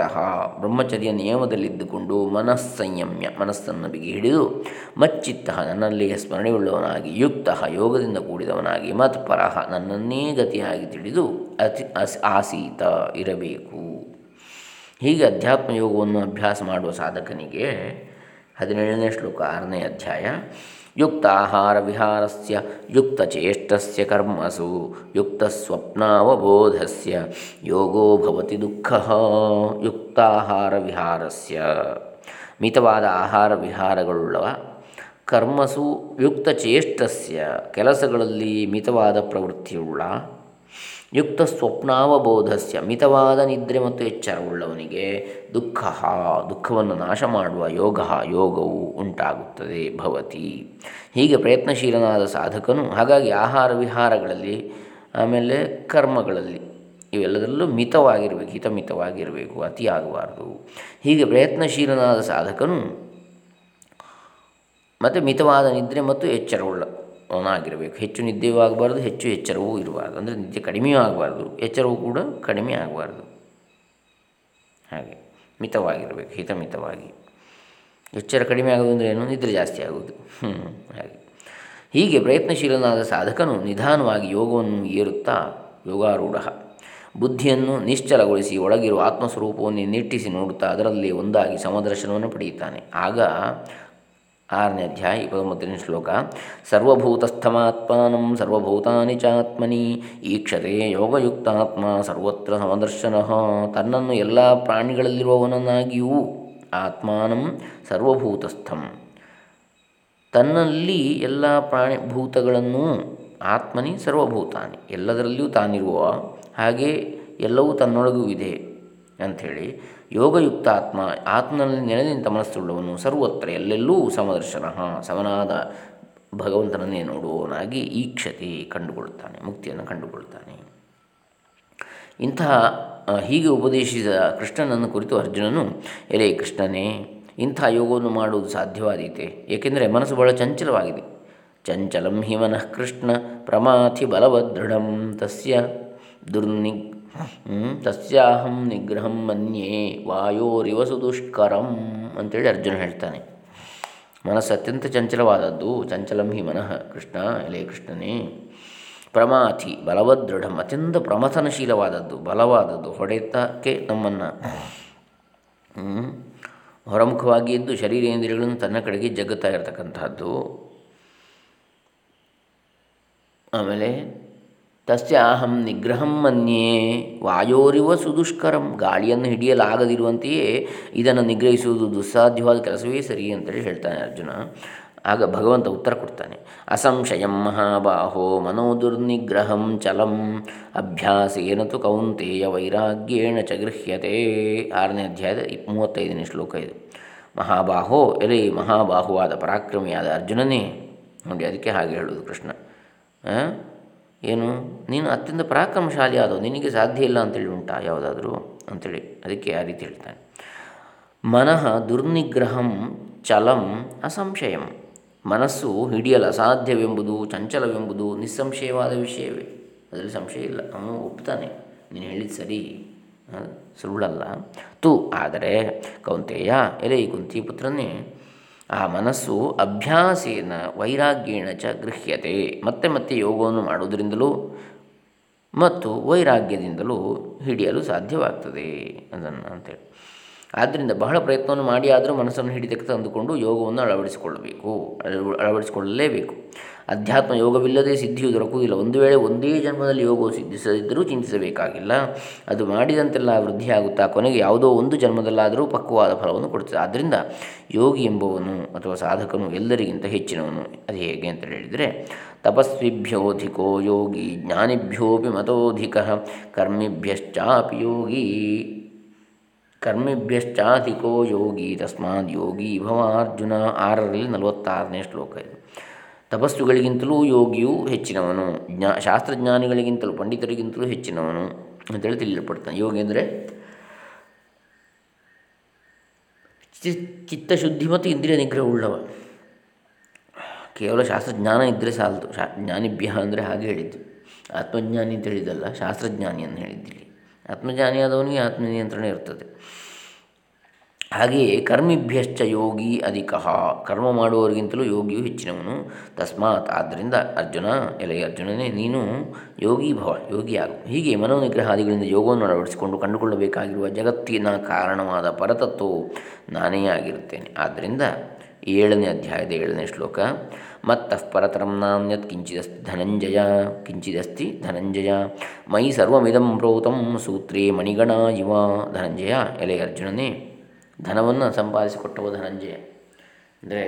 ಬ್ರಹ್ಮಚರ್ಯ ನಿಯಮದಲ್ಲಿದ್ದುಕೊಂಡು ಮನಸ್ಸಂಯಮ್ಯ, ಮನಸ್ಸನ್ನು ಬಿಗಿ ಹಿಡಿದು ಮಚ್ಚಿತ್ತ ನನ್ನಲ್ಲಿಯೇ ಸ್ಮರಣೆಯುಳ್ಳವನಾಗಿ, ಯುಕ್ತ ಯೋಗದಿಂದ ಕೂಡಿದವನಾಗಿ ಮತ್ಪರಹ ನನ್ನನ್ನೇ ಗತಿಯಾಗಿ ತಿಳಿದು ಅತಿ ಅಸ್ ಆಸೀತ ಇರಬೇಕು. ಹೀಗೆ ಅಧ್ಯಾತ್ಮ ಯೋಗವನ್ನು ಅಭ್ಯಾಸ ಮಾಡುವ ಸಾಧಕನಿಗೆ ಹದಿನೇಳನೇ ಶ್ಲೋಕ ಆರನೇ ಅಧ್ಯಾಯ ಯುಕ್ತಾಹಾರ ವಿಹಾರಸ್ಯ ಯುಕ್ತಚೇಷ್ಟಸ್ಯ ಕರ್ಮಸು, ಯುಕ್ತಸ್ವಪ್ನಾವಬೋಧಸ್ಯ, ಯೋಗೋ ಭವತಿ ದುಃಖ ಯುಕ್ತಾಹಾರ ವಿಹಾರಸ್ಯ ಮಿತವಾದ ಆಹಾರ ವಿಹಾರಗಳುಳ್ಳವ ಕರ್ಮಸು, ಯುಕ್ತಚೇಷ್ಟಸ್ಯ ಕೆಲಸಗಳಲ್ಲಿ ಮಿತವಾದ ಪ್ರವೃತ್ತಿಯುಳ್ಳ ಯುಕ್ತ ಸ್ವಪ್ನಾವಬೋಧಸ್ಯ ಮಿತವಾದ ನಿದ್ರೆ ಮತ್ತು ಎಚ್ಚರವುಳ್ಳವನಿಗೆ ದುಃಖ ದುಃಖವನ್ನು ನಾಶ ಮಾಡುವ ಯೋಗ ಯೋಗವು ಉಂಟಾಗುತ್ತದೆ, ಭವತಿ. ಹೀಗೆ ಪ್ರಯತ್ನಶೀಲನಾದ ಸಾಧಕನು, ಹಾಗಾಗಿ ಆಹಾರ ವಿಹಾರಗಳಲ್ಲಿ, ಆಮೇಲೆ ಕರ್ಮಗಳಲ್ಲಿ, ಇವೆಲ್ಲದರಲ್ಲೂ ಮಿತವಾಗಿರಬೇಕು, ಹಿತಮಿತವಾಗಿರಬೇಕು, ಅತಿಯಾಗಬಾರ್ದು. ಹೀಗೆ ಪ್ರಯತ್ನಶೀಲನಾದ ಸಾಧಕನು, ಮತ್ತು ಮಿತವಾದ ನಿದ್ರೆ ಮತ್ತು ಎಚ್ಚರವುಳ್ಳ ಅವನಾಗಿರಬೇಕು ಹೆಚ್ಚು ನಿದ್ದೆಯೂ ಆಗಬಾರ್ದು ಹೆಚ್ಚು ಎಚ್ಚರವೂ ಇರಬಾರ್ದು. ಅಂದರೆ ನಿದ್ದೆ ಕಡಿಮೆಯೂ ಆಗಬಾರ್ದು. ಎಚ್ಚರವೂ ಕೂಡ ಕಡಿಮೆ ಆಗಬಾರ್ದು. ಹಾಗೆ. ಮಿತವಾಗಿರಬೇಕು, ಹಿತಮಿತವಾಗಿ. ಎಚ್ಚರ ಕಡಿಮೆ ಆಗೋದು ಅಂದರೆ ಏನು? ನಿದ್ರೆ ಜಾಸ್ತಿ ಆಗೋದು. ಹಾಗೆ. ಹೀಗೆ ಪ್ರಯತ್ನಶೀಲನಾದ ಸಾಧಕನು ನಿಧಾನವಾಗಿ ಯೋಗವನ್ನು ಏರುತ್ತಾ ಯೋಗಾರೂಢ. ಬುದ್ಧಿಯನ್ನು ನಿಶ್ಚಲಗೊಳಿಸಿ ಒಳಗಿರುವ ಆತ್ಮಸ್ವರೂಪವನ್ನು ನಿಟ್ಟಿಸಿ ನೋಡುತ್ತಾ ಅದರಲ್ಲಿ ಒಂದಾಗಿ ಸಮದರ್ಶನವನ್ನು ಪಡೆಯುತ್ತಾನೆ. ಆಗ ಆರನೇ ಅಧ್ಯಾಯ ಇಪ್ಪತ್ತೊಂಬತ್ತನೇ ಶ್ಲೋಕ. ಸರ್ವಭೂತಸ್ಥಮಾತ್ಮಾನಂ ಸರ್ವಭೂತಾನಿ ಚಾತ್ಮನಿ ಈಕ್ಷತೆ ಯೋಗಯುಕ್ತಾತ್ಮ ಸರ್ವತ್ರ ಸಮದರ್ಶನ ತನ್ನನ್ನು ಎಲ್ಲ ಪ್ರಾಣಿಗಳಲ್ಲಿರುವವನನ್ನಾಗಿಯೂ ಆತ್ಮಾನಂ ಸರ್ವಭೂತಸ್ಥಂ. ತನ್ನಲ್ಲಿ ಎಲ್ಲ ಪ್ರಾಣಿ ಭೂತಗಳನ್ನು ಆತ್ಮನಿ ಸರ್ವಭೂತಾನಿ, ಎಲ್ಲದರಲ್ಲಿಯೂ ತಾನಿರುವ ಹಾಗೆ ಎಲ್ಲವೂ ತನ್ನೊಳಗೂ ಇದೆ ಅಂಥೇಳಿ ಯೋಗಯುಕ್ತ ಆತ್ಮ ಆತ್ಮನಲ್ಲಿ ನೆನೆದಿಂತ ಮನಸ್ಸುಳ್ಳವನು ಸರ್ವತ್ರ ಎಲ್ಲೆಲ್ಲೂ ಸಮದರ್ಶನ. ಸಮನಾದ ಭಗವಂತನನ್ನೇ ನೋಡುವವನಾಗಿ ಈಕ್ಷತೆ ಕಂಡುಕೊಳ್ಳುತ್ತಾನೆ, ಮುಕ್ತಿಯನ್ನು ಕಂಡುಕೊಳ್ತಾನೆ ಇಂತಹ ಹೀಗೆ ಉಪದೇಶಿಸಿದ ಕೃಷ್ಣನನ್ನು ಕುರಿತು ಅರ್ಜುನನು, ಎಲೆ ಕೃಷ್ಣನೇ, ಇಂಥ ಯೋಗವನ್ನು ಮಾಡುವುದು ಸಾಧ್ಯವಾದೀತೆ. ಏಕೆಂದರೆ ಮನಸ್ಸು ಬಹಳ ಚಂಚಲವಾಗಿದೆ. ಚಂಚಲಂ ಹಿ ಮನಃ ಕೃಷ್ಣ ಪ್ರಮಾಥಿ ಬಲವದೃಢಂ ತಸ್ಯ ದುರ್ನಿ ತಸ್ಯಾಹಂ ನಿಗ್ರಹಂ ಮನ್ಯೇ ವಾಯೋರಿವಸು ದುಷ್ಕರಂ ಅಂತೇಳಿ ಅರ್ಜುನ ಹೇಳ್ತಾನೆ. ಮನಸ್ಸು ಅತ್ಯಂತ ಚಂಚಲವಾದದ್ದು, ಚಂಚಲಂ ಹಿ ಮನಃ, ಕೃಷ್ಣ, ಎಲೆ ಕೃಷ್ಣನೇ. ಪ್ರಮಾಥಿ, ಬಲವದೃಢಂ, ಅತ್ಯಂತ ಪ್ರಮಥನಶೀಲವಾದದ್ದು, ಬಲವಾದದ್ದು, ಹೊಡೆತಕ್ಕೆ ನಮ್ಮನ್ನು. ಹೊರಮುಖವಾಗಿ ಇದ್ದು ಶರೀರೇಂದ್ರಿಯಗಳನ್ನು ತನ್ನ ಕಡೆಗೆ ಜಗ್ಗುತ್ತಾ ಇರತಕ್ಕಂತಹದ್ದು. ಆಮೇಲೆ ತಸ್ಯ ಅಹಂ ನಿಗ್ರಹಂ ಮನ್ಯೇ. ವಾಯೋರಿವ ಸುದುಷ್ಕರಂ. ಗಾಳಿಯನ್ನು ಹಿಡಿಯಲಾಗದಿರುವಂತೆಯೇ ಇದನ್ನು ನಿಗ್ರಹಿಸುವುದು ದುಸ್ಸಾಧ್ಯವಾದ ಕೆಲಸವೇ ಸರಿ ಅಂತೇಳಿ ಹೇಳ್ತಾನೆ ಅರ್ಜುನ. ಆಗ ಭಗವಂತ ಉತ್ತರ ಕೊಡ್ತಾನೆ. ಅಸಂಶಯಂ ಮಹಾಬಾಹೋ ಮನೋದುರ್ನಿಗ್ರಹಂ ಚಲಂ. ಅಭ್ಯಾಸೇನ ತು ಕೌಂತೆಯ ವೈರಾಗ್ಯೇಣ ಚ ಗೃಹ್ಯತೆ. ಆರನೇ ಅಧ್ಯಾಯದ ಮೂವತ್ತೈದನೇ ಶ್ಲೋಕ ಇದು. ಮಹಾಬಾಹೋ ಎಲೆ ಮಹಾಬಾಹುವಾದ ಪರಾಕ್ರಮಿಯಾದ ಅರ್ಜುನನೇ. ನೋಡಿ ಅದಕ್ಕೆ ಹಾಗೆ ಹೇಳೋದು ಕೃಷ್ಣ. ಏನು? ನೀನು ಅತ್ಯಂತ ಪರಾಕ್ರಮಶಾಲಿ ಆದವು ನಿನಗೆ ಸಾಧ್ಯ ಇಲ್ಲ ಅಂತೇಳಿ ಉಂಟಾ ಯಾವುದಾದ್ರೂ? ಅಂಥೇಳಿ ಅದಕ್ಕೆ ಆ ರೀತಿ ಹೇಳ್ತಾನೆ. ಮನಃ ದುರ್ನಿಗ್ರಹಂ ಚಲಂ ಅಸಂಶಯಂ. ಮನಸ್ಸು ಹಿಡಿಯಲು ಅಸಾಧ್ಯವೆಂಬುದು, ಚಂಚಲವೆಂಬುದು ನಿಸ್ಸಂಶಯವಾದ ವಿಷಯವೇ. ಅದರಲ್ಲಿ ಸಂಶಯ ಇಲ್ಲ. ಅವನು ಒಪ್ತಾನೆ ನೀನು ಹೇಳಿದ ಸರಿ. ಸುಳ್ಳಲ್ಲ. ತು, ಆದರೆ ಕೌಂತೆಯ ಎಲೆ ಕುಂತಿ ಪುತ್ರನೇ ಆ ಮನಸ್ಸು ಅಭ್ಯಾಸೇನ ವೈರಾಗ್ಯೇಣ ಚ ಗೃಹ್ಯತೆ. ಮತ್ತೆ ಮತ್ತೆ ಯೋಗವನ್ನು ಮಾಡುವುದರಿಂದಲೂ ಮತ್ತು ವೈರಾಗ್ಯದಿಂದಲೂ ಹಿಡಿಯಲು ಸಾಧ್ಯವಾಗ್ತದೆ ಅದನ್ನು ಅಂತೇಳಿ ಆದ್ದರಿಂದ ಬಹಳ ಪ್ರಯತ್ನವನ್ನು ಮಾಡಿ ಆದರೂ ಮನಸ್ಸನ್ನು ಹಿಡಿದಕ್ಕೆ ತಂದುಕೊಂಡು ಯೋಗವನ್ನು ಅಳವಡಿಸಿಕೊಳ್ಳಬೇಕು. ಅಳವಡಿಸಿಕೊಳ್ಳಲೇಬೇಕು. ಅಧ್ಯಾತ್ಮ ಯೋಗವಿಲ್ಲದೆ ಸಿದ್ಧಿಯು ದೊರಕುವುದಿಲ್ಲ. ಒಂದು ವೇಳೆ ಒಂದೇ ಜನ್ಮದಲ್ಲಿ ಯೋಗವು ಸಿದ್ಧಿಸದಿದ್ದರೂ ಚಿಂತಿಸಬೇಕಾಗಿಲ್ಲ. ಅದು ಮಾಡಿದಂತೆಲ್ಲ ವೃದ್ಧಿಯಾಗುತ್ತಾ ಕೊನೆಗೆ ಯಾವುದೋ ಒಂದು ಜನ್ಮದಲ್ಲಾದರೂ ಪಕ್ವವಾದ ಫಲವನ್ನು ಕೊಡುತ್ತದೆ. ಆದ್ದರಿಂದ ಯೋಗಿ ಎಂಬುವನು ಅಥವಾ ಸಾಧಕನು ಎಲ್ಲರಿಗಿಂತ ಹೆಚ್ಚಿನವನು. ಅದು ಹೇಗೆ ಅಂತ ಹೇಳಿದರೆ, ತಪಸ್ವಿಭ್ಯೋಧಿಕೋ ಯೋಗಿ ಜ್ಞಾನಿಭ್ಯೋಪಿ ಮತೋಧಿಕ ಕರ್ಮಿಭ್ಯಶ್ಚಾಪಿ ಯೋಗಿ. ಕರ್ಮಿಭ್ಯಶ್ಚಾಧಿಕೋ ಯೋಗಿ. ತಸ್ಮಾತ್ ಯೋಗಿ ಭವ ಅರ್ಜುನ. ಆರರಲ್ಲಿ ನಲವತ್ತಾರನೇ ಶ್ಲೋಕ ಇದು. ತಪಸ್ಸುಗಳಿಗಿಂತಲೂ ಯೋಗಿಯು ಹೆಚ್ಚಿನವನು. ಜ್ಞಾ, ಶಾಸ್ತ್ರಜ್ಞಾನಿಗಳಿಗಿಂತಲೂ, ಪಂಡಿತರಿಗಿಂತಲೂ ಹೆಚ್ಚಿನವನು ಅಂತೇಳಿ ತಿಳಿಯಲ್ಪಡ್ತಾನೆ. ಯೋಗಿ ಅಂದರೆ ಚಿತ್ತಶುದ್ಧಿ ಮತ್ತು ಇಂದ್ರಿಯ ನಿಗ್ರಹ ಉಳ್ಳವ. ಕೇವಲ ಶಾಸ್ತ್ರಜ್ಞಾನ ಇದ್ದರೆ ಸಾಲದು. ಶಾ, ಜ್ಞಾನಿಭ್ಯ ಅಂದರೆ ಹಾಗೆ ಹೇಳಿದ್ದು. ಆತ್ಮಜ್ಞಾನಿ ಅಂತ ಹೇಳಿದ್ದಲ್ಲ, ಶಾಸ್ತ್ರಜ್ಞಾನಿ ಅಂತ ಹೇಳಿದ್ದಿಲ್ಲಿ. ಆತ್ಮಜ್ಞಾನಿಯಾದವನಿಗೆ ಆತ್ಮನಿಯಂತ್ರಣ ಇರ್ತದೆ. ಹಾಗೆಯೇ ಕರ್ಮಿಭ್ಯಶ್ಚ ಯೋಗಿ ಅಧಿಕ. ಕರ್ಮ ಮಾಡುವವರಿಗಿಂತಲೂ ಯೋಗಿಯು ಹೆಚ್ಚಿನವನು. ತಸ್ಮಾತ್ ಆದ್ದರಿಂದ ಅರ್ಜುನ ಎಲೆ ಅರ್ಜುನನೇ, ನೀನು ಯೋಗಿ ಭವ, ಯೋಗಿಯಾಗು. ಹೀಗೆ ಮನೋನಿಗ್ರಹಾದಿಗಳಿಂದ ಯೋಗವನ್ನು ಅಳವಡಿಸಿಕೊಂಡು ಕಂಡುಕೊಳ್ಳಬೇಕಾಗಿರುವ ಜಗತ್ತಿನ ಕಾರಣವಾದ ಪರತತ್ವವು ನಾನೇ ಆಗಿರುತ್ತೇನೆ. ಆದ್ದರಿಂದ ಏಳನೇ ಅಧ್ಯಾಯದ ಏಳನೇ ಶ್ಲೋಕ, ಮತ್ತಃ ಪರತರಂ ನಾಣ್ಯತ್ ಕಿಂಚಿದಸ್ತಿ ಧನಂಜಯ ಕಿಂಚಿದಸ್ತಿ ಧನಂಜಯ ಮೈ ಸರ್ವಮಿದಂ ಪ್ರೋತಂ ಸೂತ್ರೇ ಮಣಿಗಣ ಇವ ಧನಂಜಯ ಎಲೆ ಅರ್ಜುನನೇ. ಧನವನ್ನು ಸಂಪಾದಿಸಿಕೊಟ್ಟವು ಧನಂಜಯ. ಅಂದರೆ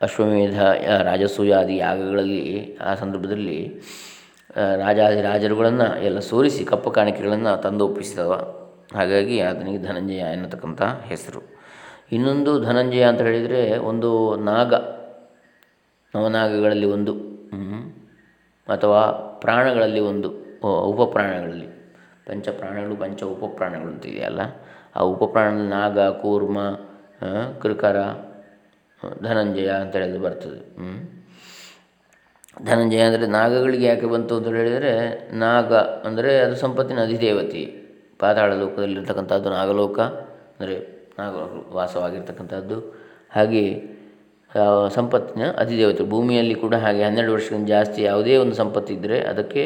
ಅಶ್ವಮೇಧ ರಾಜಸೂಯಾದಿ ಯಾಗಗಳಲ್ಲಿ, ಆ ಸಂದರ್ಭದಲ್ಲಿ ರಾಜಾದಿ ರಾಜರುಗಳನ್ನು ಎಲ್ಲ ಸೋರಿಸಿ ಕಪ್ಪು ಕಾಣಿಕೆಗಳನ್ನು ತಂದು ಒಪ್ಪಿಸಿದವ. ಹಾಗಾಗಿ ಆತನಿಗೆ ಧನಂಜಯ ಎನ್ನತಕ್ಕಂಥ ಹೆಸರು. ಇನ್ನೊಂದು ಧನಂಜಯ ಅಂತ ಹೇಳಿದರೆ ಒಂದು ನಾಗ. ನವನಾಗಗಳಲ್ಲಿ ಒಂದು ಅಥವಾ ಪ್ರಾಣಗಳಲ್ಲಿ ಒಂದು ಉಪಪ್ರಾಣಗಳಲ್ಲಿ. ಪಂಚಪ್ರಾಣಗಳು, ಪಂಚ ಉಪಪ್ರಾಣಗಳು ಅಂತ ಇದೆಯಲ್ಲ ಆ ಉಪಪ್ರಾಣ ನಾಗ, ಕೂರ್ಮ ಕೃಕರ ಧನಂಜಯ ಅಂತ ಹೇಳಿದ್ರೆ ಬರ್ತದೆ. ಧನಂಜಯ ಅಂದರೆ ನಾಗಗಳಿಗೆ ಯಾಕೆ ಬಂತು ಅಂತ ಹೇಳಿದರೆ, ನಾಗ ಅಂದರೆ ಅದು ಸಂಪತ್ತಿನ ಅಧಿದೇವತೆ. ಪಾತಾಳ ಲೋಕದಲ್ಲಿರ್ತಕ್ಕಂಥದ್ದು ನಾಗಲೋಕ ಅಂದರೆ ನಾಗ ವಾಸವಾಗಿರ್ತಕ್ಕಂಥದ್ದು ಹಾಗೆ ಸಂಪತ್ತಿನ ಅಧಿದೇವತೆ. ಭೂಮಿಯಲ್ಲಿ ಕೂಡ ಹಾಗೆ ಹನ್ನೆರಡು ವರ್ಷಕ್ಕಿಂತ ಜಾಸ್ತಿ ಯಾವುದೇ ಒಂದು ಸಂಪತ್ತಿದ್ದರೆ ಅದಕ್ಕೆ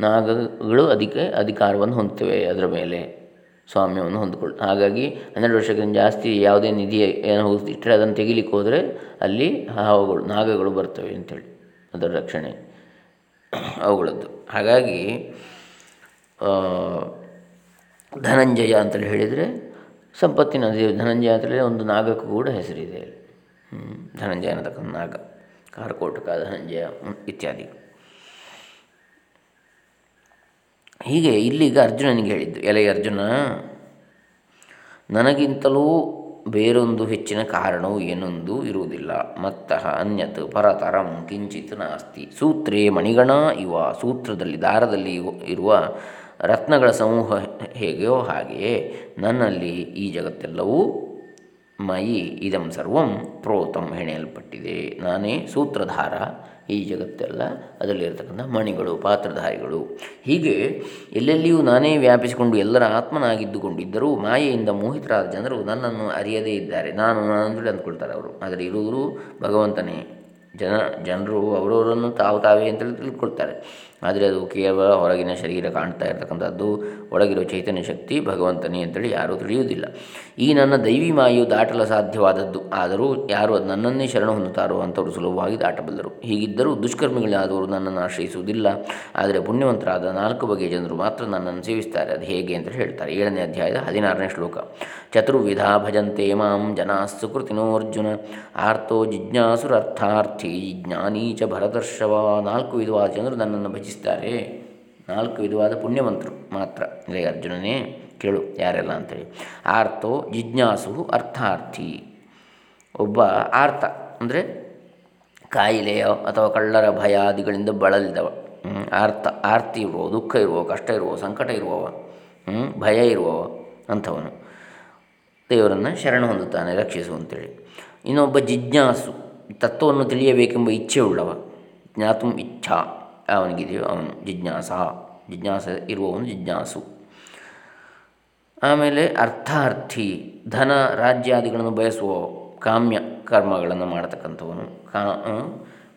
ನಾಗಗಳು ಅದಕ್ಕೆ ಅಧಿಕಾರವನ್ನು ಹೊಂದ್ತವೆ ಅದರ ಮೇಲೆ ಸ್ವಾಮ್ಯವನ್ನು ಹೊಂದ್ಕೊಳ್ ಹಾಗಾಗಿ ಹನ್ನೆರಡು ವರ್ಷಕ್ಕಿಂತ ಜಾಸ್ತಿ ಯಾವುದೇ ನಿಧಿ ಏನು ಇಟ್ಟರೆ ಅದನ್ನು ತೆಗಿಲಿಕ್ಕೆ ಹೋದರೆ ಅಲ್ಲಿ ಹಾವುಗಳು, ನಾಗಗಳು ಬರ್ತವೆ ಅಂಥೇಳಿ ಅದರ ರಕ್ಷಣೆ ಅವುಗಳದ್ದು. ಹಾಗಾಗಿ ಧನಂಜಯ ಅಂತೇಳಿ ಹೇಳಿದರೆ ಸಂಪತ್ತಿನ ಧನಂಜಯ ಅಂತೇಳಿ ಒಂದು ನಾಗಕ್ಕೂ ಕೂಡ ಹೆಸರಿದೆ ಧನಂಜಯ ಅನ್ನತಕ್ಕಂಥ ನಾಗ, ಕಾರ್ಕೋಟಕ ಧನಂಜಯ ಇತ್ಯಾದಿ. ಹೀಗೆ ಇಲ್ಲಿಗ ಅರ್ಜುನನಿಗೆ ಹೇಳಿದ್ದು, ಎಲೆ ಅರ್ಜುನ, ನನಗಿಂತಲೂ ಬೇರೊಂದು ಹೆಚ್ಚಿನ ಕಾರಣವು ಏನೊಂದು ಇರುವುದಿಲ್ಲ. ಮತ್ತಃ ಅನ್ಯತ್ ಪರತರಂ ಕಿಂಚಿತ್ ನಾಸ್ತಿ. ಸೂತ್ರೇ ಮಣಿಗಣ, ಇವ ಸೂತ್ರದಲ್ಲಿ ದಾರದಲ್ಲಿ ಇರುವ ರತ್ನಗಳ ಸಮೂಹ ಹೇಗೆಯೋ ಹಾಗೆಯೇ, ನನ್ನಲ್ಲಿ ಈ ಜಗತ್ತೆಲ್ಲವೂ ಮಯಿ, ಇದಂ ಸರ್ವಂ ಪ್ರೋತಂ ಹೆಣೆಯಲ್ಪಟ್ಟಿದೆ. ನಾನೇ ಸೂತ್ರಧಾರ ಈ ಜಗತ್ತೆಲ್ಲ ಅದರಲ್ಲಿರ್ತಕ್ಕಂಥ ಮಣಿಗಳು, ಪಾತ್ರಧಾರಿಗಳು. ಹೀಗೆ ಎಲ್ಲೆಲ್ಲಿಯೂ ನಾನೇ ವ್ಯಾಪಿಸಿಕೊಂಡು ಎಲ್ಲರ ಆತ್ಮನಾಗಿದ್ದುಕೊಂಡಿದ್ದರೂ ಮಾಯೆಯಿಂದ ಮೋಹಿತರಾದ ಜನರು ನನ್ನನ್ನು ಅರಿಯದೇ ಇದ್ದಾರೆ. ನಾನು ನಾನು ಅಂದ್ಕೊಳ್ತಾರೆ ಅವರು. ಆದರೆ ಇರುವುದು ಭಗವಂತನೇ. ಜನ, ಜನರು ಅವರವರನ್ನು ತಾವು ತಾವೇ ಅಂತೇಳಿ ತಿಳ್ಕೊಳ್ತಾರೆ. ಆದರೆ ಅದು ಕೇವಲ ಹೊರಗಿನ ಶರೀರ ಕಾಣ್ತಾ ಇರತಕ್ಕಂಥದ್ದು. ಒಳಗಿರೋ ಚೈತನ್ಯ ಶಕ್ತಿ ಭಗವಂತನೇ ಅಂತೇಳಿ ಯಾರೂ ತಿಳಿಯುವುದಿಲ್ಲ. ಈ ನನ್ನ ದೈವಿ ಮಾಯು ದಾಟಲು ಸಾಧ್ಯವಾದದ್ದು. ಆದರೂ ಯಾರು ಅದು ನನ್ನನ್ನೇ ಶರಣ ಹೊಂದುತ್ತಾರೋ ಅಂಥವರು ಸುಲಭವಾಗಿ ದಾಟಬಲ್ಲರು. ಹೀಗಿದ್ದರೂ ದುಷ್ಕರ್ಮಿಗಳಾದವರು ನನ್ನನ್ನು ಆಶ್ರಯಿಸುವುದಿಲ್ಲ. ಆದರೆ ಪುಣ್ಯವಂತರಾದ ನಾಲ್ಕು ಬಗೆಯ ಜನರು ಮಾತ್ರ ನನ್ನನ್ನು ಸೇವಿಸ್ತಾರೆ ಅದು ಹೇಗೆ ಅಂತ ಹೇಳ್ತಾರೆ. ಏಳನೇ ಅಧ್ಯಾಯದ ಹದಿನಾರನೇ ಶ್ಲೋಕ. ಚತುರ್ವಿಧ ಭಜಂತೆ ಮಾಂ ಜನಾ ಸುಕೃತಿನೋರ್ಜುನ ಆರ್ತೋ ಜಿಜ್ಞಾಸುರರ್ಥಾರ್ಥಿ ಜ್ಞಾನೀ ಭರದರ್ಶವ ನಾಲ್ಕು ವಿಧವಾದ ಜನರು ನನ್ನನ್ನು ಭಜಿಸ್ತಾರೆ ನಾಲ್ಕು ವಿಧವಾದ ಪುಣ್ಯವಂತರು ಮಾತ್ರ. ಅಂದರೆ ಅರ್ಜುನನೇ ಕೇಳು ಯಾರೆಲ್ಲ ಅಂತೇಳಿ. ಆರ್ತೋ ಜಿಜ್ಞಾಸು ಅರ್ಥಾರ್ಥಿ. ಒಬ್ಬ ಆರ್ತ, ಅಂದರೆ ಕಾಯಿಲೆಯೋ ಅಥವಾ ಕಳ್ಳರ ಭಯಾದಿಗಳಿಂದ ಬಳಲಿದವ. ಆರ್ತ, ಆರ್ತಿ ಇರುವ ದುಃಖ ಇರುವ ಕಷ್ಟ ಇರುವ ಸಂಕಟ ಇರುವವ ಭಯ ಇರುವವ ಅಂಥವನು. ದೇವರನ್ನು ಶರಣ ಹೊಂದುತ್ತಾನೆ, ರಕ್ಷಿಸು ಅಂತೇಳಿ. ಇನ್ನೊಬ್ಬ ಜಿಜ್ಞಾಸು, ತತ್ವವನ್ನು ತಿಳಿಯಬೇಕೆಂಬ ಇಚ್ಛೆ ಉಳ್ಳವ ಜ್ಞಾತು ಇಚ್ಛಾ. ಅವನಿಗಿದೆಯೋ ಅವನು ಜಿಜ್ಞಾಸ. ಜಿಜ್ಞಾಸ ಇರುವವನು ಜಿಜ್ಞಾಸು. ಆಮೇಲೆ ಅರ್ಥಾರ್ಥಿ, ಧನ ರಾಜ್ಯಾದಿಗಳನ್ನು ಬಯಸುವ ಕಾಮ್ಯ ಕರ್ಮಗಳನ್ನು ಮಾಡತಕ್ಕಂಥವನು, ಕಾ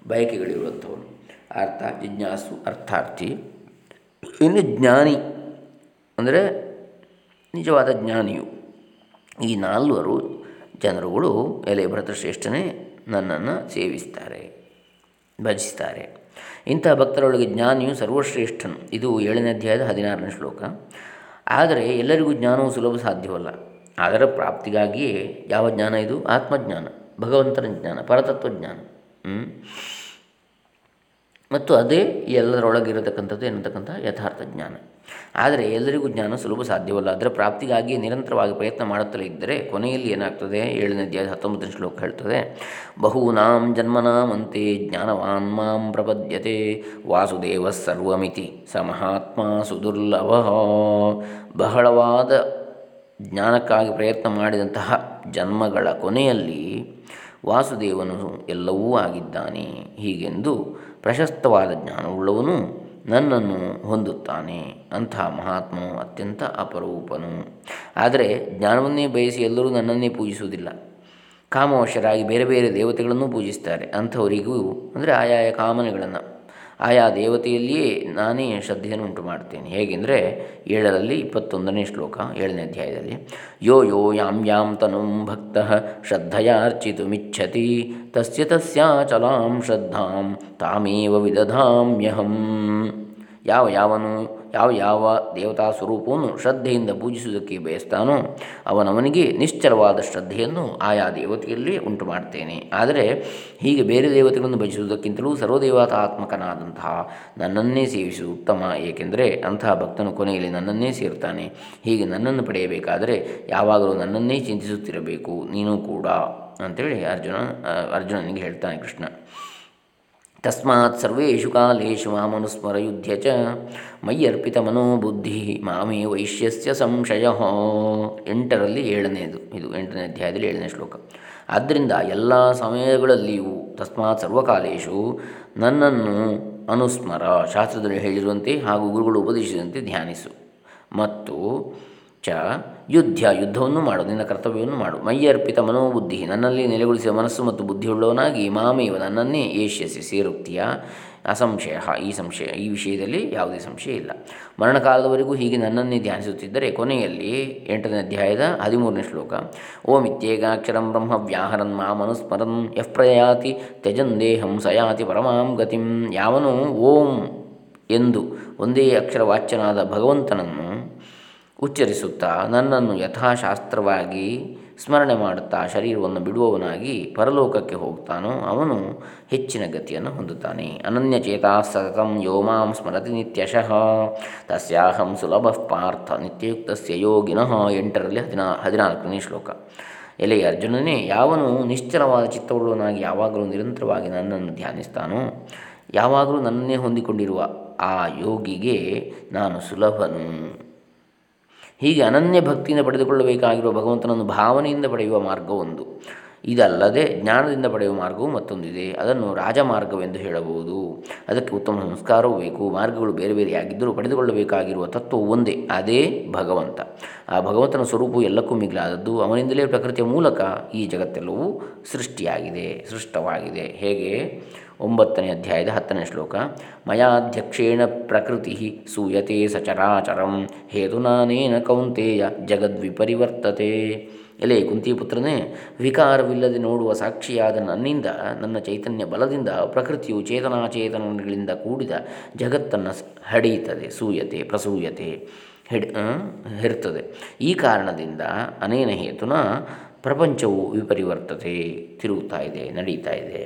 ಬಯಕೆಗಳಿರುವಂಥವನು. ಅರ್ಥ, ಜಿಜ್ಞಾಸು, ಅರ್ಥಾರ್ಥಿ. ಇನ್ನು ಜ್ಞಾನಿ ಅಂದರೆ ನಿಜವಾದ ಜ್ಞಾನಿಯು. ಈ ನಾಲ್ವರು ಜನರುಗಳು ಎಲೆ ಭರತಶ್ರೇಷ್ಠನೇ ನನ್ನನ್ನು ಸೇವಿಸ್ತಾರೆ, ಭಜಿಸ್ತಾರೆ. ಇಂಥ ಭಕ್ತರೊಳಗೆ ಜ್ಞಾನಿಯು ಸರ್ವಶ್ರೇಷ್ಠನು. ಇದು ಏಳನೇ ಅಧ್ಯಾಯದ ಹದಿನಾರನೇ ಶ್ಲೋಕ. ಆದರೆ ಎಲ್ಲರಿಗೂ ಜ್ಞಾನವು ಸುಲಭ ಸಾಧ್ಯವಲ್ಲ. ಅದರ ಪ್ರಾಪ್ತಿಗಾಗಿಯೇ ಯಾವ ಜ್ಞಾನ ಇದು? ಆತ್ಮಜ್ಞಾನ, ಭಗವಂತನ ಜ್ಞಾನ, ಪರತತ್ವಜ್ಞಾನ. ಮತ್ತು ಅದೇ ಎಲ್ಲರೊಳಗಿರತಕ್ಕಂಥದ್ದು ಎನ್ನತಕ್ಕಂಥ ಯಥಾರ್ಥ ಜ್ಞಾನ. ಆದರೆ ಎಲ್ಲರಿಗೂ ಜ್ಞಾನ ಸುಲಭ ಸಾಧ್ಯವಲ್ಲ. ಅದರ ಪ್ರಾಪ್ತಿಗಾಗಿ ನಿರಂತರವಾಗಿ ಪ್ರಯತ್ನ ಮಾಡುತ್ತಲೇ ಇದ್ದರೆ ಕೊನೆಯಲ್ಲಿ ಏನಾಗ್ತದೆ? ಏಳನೇ ಅಧ್ಯಾಯ ಹತ್ತೊಂಬತ್ತನೇ ಶ್ಲೋಕ ಹೇಳ್ತದೆ, ಬಹೂನಾಂ ಜನ್ಮನಾಮಂತೆ ಜ್ಞಾನವಾನ್ ಮಾಂ ಪ್ರಪದ್ಯತೆ, ವಾಸುದೇವ ಸರ್ವಮಿತಿ ಸ ಮಹಾತ್ಮ ಸುದುರ್ಲಭ. ಬಹಳವಾದ ಜ್ಞಾನಕ್ಕಾಗಿ ಪ್ರಯತ್ನ ಮಾಡಿದಂತಹ ಜನ್ಮಗಳ ಕೊನೆಯಲ್ಲಿ ವಾಸುದೇವನು ಎಲ್ಲವೂ ಆಗಿದ್ದಾನೆ. ಹೀಗೆಂದು ಪ್ರಶಸ್ತವಾದ ಜ್ಞಾನವುಳ್ಳವನು ನನ್ನನ್ನು ಹೊಂದುತ್ತಾನೆ ಅಂಥ ಮಹಾತ್ಮನು ಅತ್ಯಂತ ಅಪರೂಪನು. ಆದರೆ ಜ್ಞಾನವನ್ನೇ ಬಯಸಿ ಎಲ್ಲರೂ ನನ್ನನ್ನೇ ಪೂಜಿಸುವುದಿಲ್ಲ. ಕಾಮವಶರಾಗಿ ಬೇರೆ ಬೇರೆ ದೇವತೆಗಳನ್ನು ಪೂಜಿಸ್ತಾರೆ ಅಂಥವರಿಗೂ, ಅಂದರೆ ಆಯಾಯ ಕಾಮನೆಗಳನ್ನು. ಆಯಾ ದೇವತೆಯಲ್ಲಿಯೇ ನಾನೇ ಶ್ರದ್ಧೆಯನ್ನು ಉಂಟು ಮಾಡ್ತೇನೆ ಹೇಗೆಂದರೆ ಏಳರಲ್ಲಿ ಇಪ್ಪತ್ತೊಂದನೇ ಶ್ಲೋಕ, ಏಳನೇ ಅಧ್ಯಾಯದಲ್ಲಿ, ಯೋ ಯೋ ಯಾಂ ಯಾಂ ತನುಂ ಭಕ್ತ ಶ್ರದ್ಧೆಯಾರ್ಚಿತುಮಿಚ್ಛತಿ ತಸ್ಯ ಚಲಾಂ ಶ್ರದ್ಧಾಂ ತಾಮೇವ ವಿದಧಾಮ್ಯಹಂ. ಯಾವ ಯಾವನು ಯಾವ ಯಾವ ದೇವತಾ ಸ್ವರೂಪವನ್ನು ಶ್ರದ್ಧೆಯಿಂದ ಪೂಜಿಸುವುದಕ್ಕೆ ಬಯಸ್ತಾನೋ ಅವನವನಿಗೆ ನಿಶ್ಚಲವಾದ ಶ್ರದ್ಧೆಯನ್ನು ಆಯಾ ದೇವತೆಯಲ್ಲಿ ಉಂಟು ಮಾಡ್ತೇನೆ ಆದರೆ ಹೀಗೆ ಬೇರೆ ದೇವತೆಗಳನ್ನು ಭಜಿಸುವುದಕ್ಕಿಂತಲೂ ಸರ್ವದೇವತಾತ್ಮಕನಾದಂತಹ ನನ್ನನ್ನೇ ಸೇವಿಸುವುದು ಉತ್ತಮ. ಏಕೆಂದರೆ ಅಂತಹ ಭಕ್ತನು ಕೊನೆಯಲ್ಲಿ ನನ್ನನ್ನೇ ಸೇರ್ತಾನೆ. ಹೀಗೆ ನನ್ನನ್ನು ಪಡೆಯಬೇಕಾದರೆ ಯಾವಾಗಲೂ ನನ್ನನ್ನೇ ಚಿಂತಿಸುತ್ತಿರಬೇಕು. ನೀನು ಕೂಡ ಅಂತೇಳಿ ಅರ್ಜುನ, ಅರ್ಜುನನಿಗೆ ಹೇಳ್ತಾನೆ ಕೃಷ್ಣ. ತಸ್ಮಾತ್ ಸರ್ವೇಷು ಕಾಲೇಶು ಮಾಮನುಸ್ಮರ ಯುದ್ಧ ಚ ಮಯ್ಯರ್ಪಿತ ಮನೋಬುದ್ಧಿ ಮಾಮೇ ವೈಶ್ಯಸ್ಯ ಸಂಶಯ ಎಂಟರಲ್ಲಿ ಏಳನೇದು. ಇದು ಎಂಟನೇ ಅಧ್ಯಾಯದಲ್ಲಿ ಏಳನೇ ಶ್ಲೋಕ. ಆದ್ದರಿಂದ ಎಲ್ಲ ಸಮಯಗಳಲ್ಲಿಯೂ ತಸ್ಮಾತ್ ಸರ್ವಕಾಲೇಶು ನನ್ನನ್ನು ಅನುಸ್ಮರ. ಶಾಸ್ತ್ರದಲ್ಲಿ ಹೇಳಿರುವಂತೆ ಹಾಗೂ ಗುರುಗಳು ಉಪದೇಶಿಸಿದಂತೆ ಧ್ಯಾನಿಸು. ಮತ್ತು ಚ ಯುದ್ಧ, ಯುದ್ಧವನ್ನು ಮಾಡು, ನಿನ್ನ ಕರ್ತವ್ಯವನ್ನು ಮಾಡು. ಮೈಯರ್ಪಿತ ಮನೋಬುದ್ಧಿ, ನನ್ನಲ್ಲಿ ನೆಲೆಗೊಳಿಸಿದ ಮನಸ್ಸು ಮತ್ತು ಬುದ್ಧಿಯುಳ್ಳವನಾಗಿ ಮಾಮೇವ ನನ್ನನ್ನೇ ಏಷ್ಯಸಿ ಸೇರುತ್ತೀಯ? ಅಸಂಶಯ. ಈ ಸಂಶಯ. ಈ ವಿಷಯದಲ್ಲಿ ಯಾವುದೇ ಸಂಶಯ ಇಲ್ಲ. ಮರಣಕಾಲದವರೆಗೂ ಹೀಗೆ ನನ್ನನ್ನೇ ಧ್ಯಾನಿಸುತ್ತಿದ್ದರೆ ಕೊನೆಯಲ್ಲಿ ಎಂಟನೇ ಅಧ್ಯಾಯದ ಹದಿಮೂರನೇ ಶ್ಲೋಕ. ಓಂ ಇತ್ಯೇಕಾಕ್ಷರಂ ಬ್ರಹ್ಮ ವ್ಯಾಹರನ್ ಮಾ ಮನುಸ್ಮರನ್ ಯಃ ಪ್ರಯಾತಿ ತ್ಯಜನ್ ದೇಹಂ ಸಯಾತಿ ಪರಮಾಂ ಗತಿಂ. ಯಾವನು ಓಂ ಎಂದು ಒಂದೇ ಅಕ್ಷರ ವಾಚ್ಯನಾದ ಭಗವಂತನನ್ನು ಉಚ್ಚರಿಸುತ್ತಾ ನನ್ನನ್ನು ಯಥಾಶಾಸ್ತ್ರವಾಗಿ ಸ್ಮರಣೆ ಮಾಡುತ್ತಾ ಶರೀರವನ್ನು ಬಿಡುವವನಾಗಿ ಪರಲೋಕಕ್ಕೆ ಹೋಗ್ತಾನೋ ಅವನು ಹೆಚ್ಚಿನ ಗತಿಯನ್ನು ಹೊಂದುತ್ತಾನೆ. ಅನನ್ಯಚೇತಾ ಸತತಂ ಯೋ ಮಾಂ ಸ್ಮರತಿ ನಿತ್ಯಶಃ. ತಸ್ಯಾಹಂ ಸುಲಭ ಪಾರ್ಥ ನಿತ್ಯಯುಕ್ತಸ್ಯ ಯೋಗಿನಃ. ಎಂಟರಲ್ಲಿ ಹದಿನಾ, ಹದಿನಾಲ್ಕನೇ ಶ್ಲೋಕ. ಎಲೆ ಅರ್ಜುನನೇ, ಯಾವನು ನಿಶ್ಚಲವಾದ ಚಿತ್ತವುಳ್ಳವನಾಗಿ ಯಾವಾಗಲೂ ನಿರಂತರವಾಗಿ ನನ್ನನ್ನು ಧ್ಯಾನಿಸ್ತಾನೋ, ಯಾವಾಗಲೂ ನನ್ನನ್ನೇ ಹೊಂದಿಕೊಂಡಿರುವ ಆ ಯೋಗಿಗೆ ನಾನು ಸುಲಭನು. ಹೀಗೆ ಅನನ್ಯ ಭಕ್ತಿಯಿಂದ ಪಡೆದುಕೊಳ್ಳಬೇಕಾಗಿರುವ ಭಗವಂತನನ್ನು ಭಾವನೆಯಿಂದ ಪಡೆಯುವ ಮಾರ್ಗವೊಂದು. ಇದಲ್ಲದೆ ಜ್ಞಾನದಿಂದ ಪಡೆಯುವ ಮಾರ್ಗವು ಮತ್ತೊಂದಿದೆ. ಅದನ್ನು ರಾಜಮಾರ್ಗವೆಂದು ಹೇಳಬಹುದು. ಅದಕ್ಕೆ ಉತ್ತಮ ಸಂಸ್ಕಾರವೂ ಬೇಕು. ಮಾರ್ಗಗಳು ಬೇರೆ ಬೇರೆಯಾಗಿದ್ದರೂ ಪಡೆದುಕೊಳ್ಳಬೇಕಾಗಿರುವ ತತ್ವವು ಒಂದೇ, ಅದೇ ಭಗವಂತ. ಆ ಭಗವಂತನ ಸ್ವರೂಪವು ಎಲ್ಲಕ್ಕೂ ಮಿಗಿಲಾದದ್ದು, ಅವನಿಂದಲೇ ಪ್ರಕೃತಿಯ ಮೂಲಕ ಈ ಜಗತ್ತೆಲ್ಲವೂ ಸೃಷ್ಟಿಯಾಗಿದೆ, ಸೃಷ್ಟವಾಗಿದೆ. ಹೇಗೆ? ಒಂಬತ್ತನೇ ಅಧ್ಯಾಯದ ಹತ್ತನೇ ಶ್ಲೋಕ. ಮಯಾಧ್ಯಕ್ಷೇಣ ಪ್ರಕೃತಿ ಸೂಯತೆ ಸಚರಾಚರಂ. ಹೇತುನಾನೇನ ಕೌಂತೆಯ ಜಗದ್ವಿಪರಿವರ್ತತೆ. ಎಲೆ ಕುಂತಿಪುತ್ರನೇ ವಿಕಾರವಿಲ್ಲದೆ ನೋಡುವ ಸಾಕ್ಷಿಯಾದ ನನ್ನಿಂದ, ನನ್ನ ಚೈತನ್ಯ ಬಲದಿಂದ ಪ್ರಕೃತಿಯು ಚೇತನಾಚೇತನಗಳಿಂದ ಕೂಡಿದ ಜಗತ್ತನ್ನು ಹಡೆಯುತ್ತದೆ, ಸೂಯತೆ, ಪ್ರಸೂಯತೆ, ಹಿಡ್ ಹೆರ್ತದೆ. ಈ ಕಾರಣದಿಂದ ಅನೇನ ಹೇತುನ ಪ್ರಪಂಚವು ವಿಪರಿವರ್ತತೆ ತಿರುಗುತ್ತಾ ಇದೆ, ನಡೀತಾ ಇದೆ.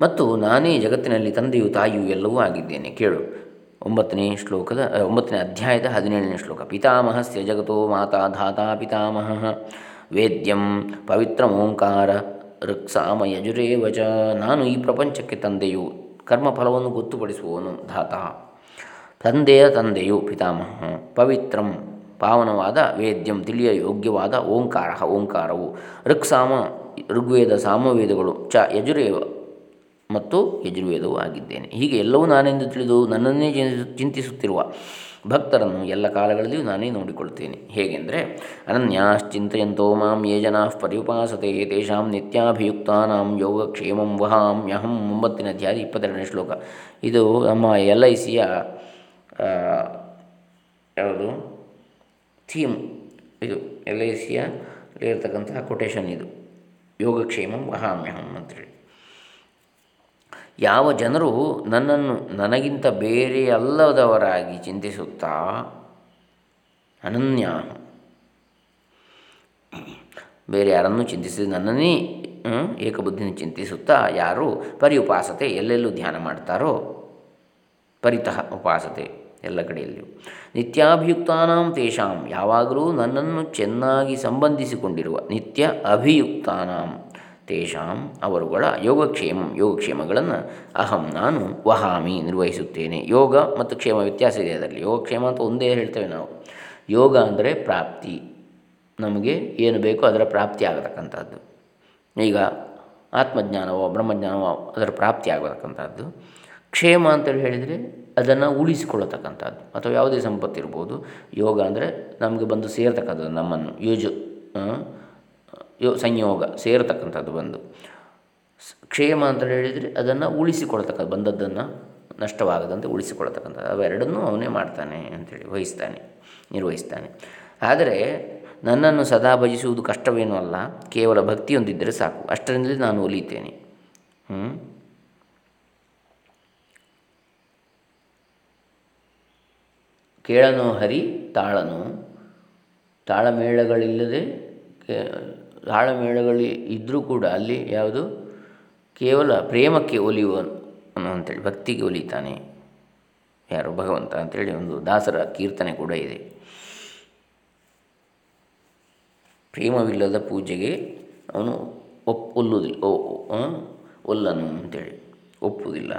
ಮತ್ತು ನಾನೇ ಜಗತ್ತಿನಲ್ಲಿ ತಂದೆಯು ತಾಯಿಯು ಎಲ್ಲವೂ ಆಗಿದ್ದೇನೆ, ಕೇಳು. ಒಂಬತ್ತನೇ ಶ್ಲೋಕದ ಒಂಬತ್ತನೇ ಅಧ್ಯಾಯದ ಹದಿನೇಳನೇ ಶ್ಲೋಕ. ಪಿತಾಮಹಸ್ಯ ಜಗತೋ ಮಾತಾ ಧಾತಾ ಪಿತಾಮಹ. ವೇದ್ಯಂ ಪವಿತ್ರ ಓಂಕಾರ ಋಕ್ಸಾಮ ಯಜುರೇವಚ ನಾನು ಈ ಪ್ರಪಂಚಕ್ಕೆ ತಂದೆಯು, ಕರ್ಮಫಲವನ್ನು ಗೊತ್ತುಪಡಿಸುವವನು ಧಾತ. ತಂದೆಯ ತಂದೆಯು ಪಿತಾಮಹ. ಪವಿತ್ರಂ ಪಾವನವಾದ, ವೇದ್ಯಂ ತಿಳಿಯ ಯೋಗ್ಯವಾದ ಓಂಕಾರ, ಓಂಕಾರವು ಋಕ್ಸಾಮ ಋಗ್ವೇದ ಸಾಮವೇದಗಳು ಚ ಯಜುರೇವ ಮತ್ತು ಯಜುರ್ವೇದವೂ ಆಗಿದ್ದೇನೆ. ಹೀಗೆ ಎಲ್ಲವೂ ನಾನೆಂದು ತಿಳಿದು ನನ್ನನ್ನೇ ಚಿಂತಿಸುತ್ತಿರುವ ಭಕ್ತರನ್ನು ಎಲ್ಲ ಕಾಲಗಳಲ್ಲಿಯೂ ನಾನೇ ನೋಡಿಕೊಳ್ತೇನೆ. ಹೇಗೆಂದರೆ, ಅನನ್ಯಾಶ್ಚಿಂತೆಯಂತೋ ಮಾಂ ಯೇ ಜನಾ ಪರ್ಯುಪಾಸತೆ, ತೇಷಾಂ ನಿತ್ಯಾಭಿಯುಕ್ತಾನಾಂ ಯೋಗಕ್ಷೇಮಂ ವಹಾಮ್ಯಹಂ ಒಂಬತ್ತಿನ ಅಧ್ಯಾಯ ಇಪ್ಪತ್ತೆರಡನೇ ಶ್ಲೋಕ. ಇದು ನಮ್ಮ ಎಲ್ ಐ ಸಿಯ ಯಾವುದು? ಥೀಮ್. ಇದು ಎಲ್ ಐ ಸಿಯಲ್ಲಿರ್ತಕ್ಕಂತಹ ಕೊಟೇಶನ್ ಇದು. ಯೋಗಕ್ಷೇಮಂ ವಹಾಮ್ಯಹಂ ಅಂತೇಳಿ. ಯಾವ ಜನರು ನನ್ನನ್ನು ನನಗಿಂತ ಬೇರೆ ಅಲ್ಲದವರಾಗಿ ಚಿಂತಿಸುತ್ತಾ? ಅನನ್ಯ. ಬೇರೆ ಯಾರನ್ನು ಚಿಂತಿಸಿ ನನ್ನನ್ನೇ ಏಕಬುದ್ಧಿನ ಚಿಂತಿಸುತ್ತಾ ಯಾರು ಪರಿ ಉಪಾಸತೆ ಎಲ್ಲೆಲ್ಲೂ ಧ್ಯಾನ ಮಾಡ್ತಾರೋ? ಪರಿತಃ ಉಪಾಸತೆ ಎಲ್ಲ ಕಡೆಯಲ್ಲಿಯೂ. ನಿತ್ಯಾಭಿಯುಕ್ತಾನಾಂ ತೇಷಾಂ, ಯಾವಾಗಲೂ ನನ್ನನ್ನು ಚೆನ್ನಾಗಿ ಸಂಬಂಧಿಸಿಕೊಂಡಿರುವ ನಿತ್ಯ ಅಭಿಯುಕ್ತಾನಾಂ. ತೇಷಾಂ ಅವರುಗಳ ಯೋಗಕ್ಷೇಮ, ಯೋಗಕ್ಷೇಮಗಳನ್ನು ಅಹಂ ನಾನು ವಹಾಮಿ ನಿರ್ವಹಿಸುತ್ತೇನೆ. ಯೋಗ ಮತ್ತು ಕ್ಷೇಮ ವ್ಯತ್ಯಾಸ ಇದೆ ಅದರಲ್ಲಿ. ಯೋಗಕ್ಷೇಮ ಅಂತ ಒಂದೇ ಹೇಳ್ತೇವೆ ನಾವು. ಯೋಗ ಅಂದರೆ ಪ್ರಾಪ್ತಿ. ನಮಗೆ ಏನು ಬೇಕೋ ಅದರ ಪ್ರಾಪ್ತಿ ಆಗತಕ್ಕಂಥದ್ದು. ಈಗ ಆತ್ಮಜ್ಞಾನವೋ ಬ್ರಹ್ಮಜ್ಞಾನವೋ ಅದರ ಪ್ರಾಪ್ತಿ ಆಗತಕ್ಕಂಥದ್ದು. ಕ್ಷೇಮ ಅಂತೇಳಿ ಹೇಳಿದರೆ ಅದನ್ನು ಉಳಿಸಿಕೊಳ್ಳತಕ್ಕಂಥದ್ದು ಅಥವಾ ಯಾವುದೇ ಸಂಪತ್ತಿರ್ಬೋದು. ಯೋಗ ಅಂದರೆ ನಮಗೆ ಬಂದು ಸೇರ್ತಕ್ಕಂಥದ್ದು ನಮ್ಮನ್ನು. ಯೋಜು ಯೋ ಸಂಯೋಗ ಸೇರತಕ್ಕಂಥದ್ದು ಬಂದು. ಕ್ಷೇಮ ಅಂತ ಹೇಳಿದರೆ ಅದನ್ನು ಉಳಿಸಿಕೊಳ್ತಕ್ಕ ಬಂದದ್ದನ್ನು ನಷ್ಟವಾಗದಂತೆ ಉಳಿಸಿಕೊಳ್ತಕ್ಕಂಥದ್ದು. ಅವೆರಡನ್ನೂ ಅವನೇ ಮಾಡ್ತಾನೆ ಅಂಥೇಳಿ ವಹಿಸ್ತಾನೆ, ನಿರ್ವಹಿಸ್ತಾನೆ. ಆದರೆ ನನ್ನನ್ನು ಸದಾ ಭಜಿಸುವುದು ಕಷ್ಟವೇನೂ ಅಲ್ಲ. ಕೇವಲ ಭಕ್ತಿಯೊಂದಿದ್ದರೆ ಸಾಕು. ಅಷ್ಟರಿಂದಲೇ ನಾನು ಒಲಿತೇನೆ ಕೇಳನು ಹರಿ ತಾಳನು. ತಾಳಮೇಳಗಳಿಲ್ಲದೆ ತಾಳಮೇಳಗಳು ಇದ್ದರೂ ಕೂಡ ಅಲ್ಲಿ ಯಾವುದು ಕೇವಲ ಪ್ರೇಮಕ್ಕೆ ಒಲಿಯುವನು ಅಂತೇಳಿ ಭಕ್ತಿಗೆ ಒಲಿತಾನೆ ಯಾರು ಭಗವಂತ ಅಂತೇಳಿ ಒಂದು ದಾಸರ ಕೀರ್ತನೆ ಕೂಡ ಇದೆ. ಪ್ರೇಮವಿಲ್ಲದ ಪೂಜೆಗೆ ಅವನು ಒಪ್ ಒಲ್ಲುವುದಿಲ್ಲ ಓ ಒಲ್ಲನು ಅಂತೇಳಿ ಒಪ್ಪುವುದಿಲ್ಲ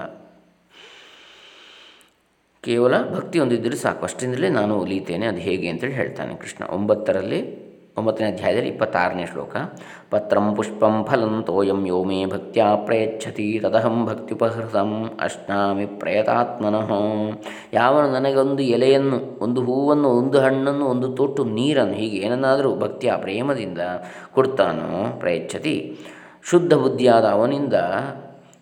ಕೇವಲ ಭಕ್ತಿ ಹೊಂದಿದ್ದರೆ ಸಾಕು, ಅಷ್ಟಿಂದಲೇ ನಾನು ಒಲಿಯುತ್ತೇನೆ ಅದು ಹೇಗೆ ಅಂತೇಳಿ ಹೇಳ್ತಾನೆ ಕೃಷ್ಣ. ಒಂಬತ್ತರಲ್ಲಿ ಒಂಬತ್ತನೇ ಅಧ್ಯಾಯದಲ್ಲಿ ಇಪ್ಪತ್ತಾರನೇ ಶ್ಲೋಕ. ಪತ್ರಂ ಪುಷ್ಪಂ ಫಲಂ ತೋಯಂ ಯೋ ಮೇ ಭಕ್ತ್ಯಾ ಪ್ರಯಚ್ಛತಿ ತದಹಂ ಭಕ್ತಿಪಹೃತಂ ಅಶ್ನಾಮಿ ಪ್ರಯತಾತ್ಮನಃ. ಯಾವನು ನನಗೊಂದು ಎಲೆಯನ್ನು, ಒಂದು ಹೂವನ್ನು, ಒಂದು ಹಣ್ಣನ್ನು, ಒಂದು ತೊಟ್ಟು ನೀರನ್ನು, ಹೀಗೆ ಏನನ್ನಾದರೂ ಭಕ್ತಿಯ ಪ್ರೇಮದಿಂದ ಕೊಡ್ತಾನೋ ಪ್ರಯಚ್ಛತಿ. ಶುದ್ಧ ಬುದ್ಧಿಯಾದ ಅವನಿಂದ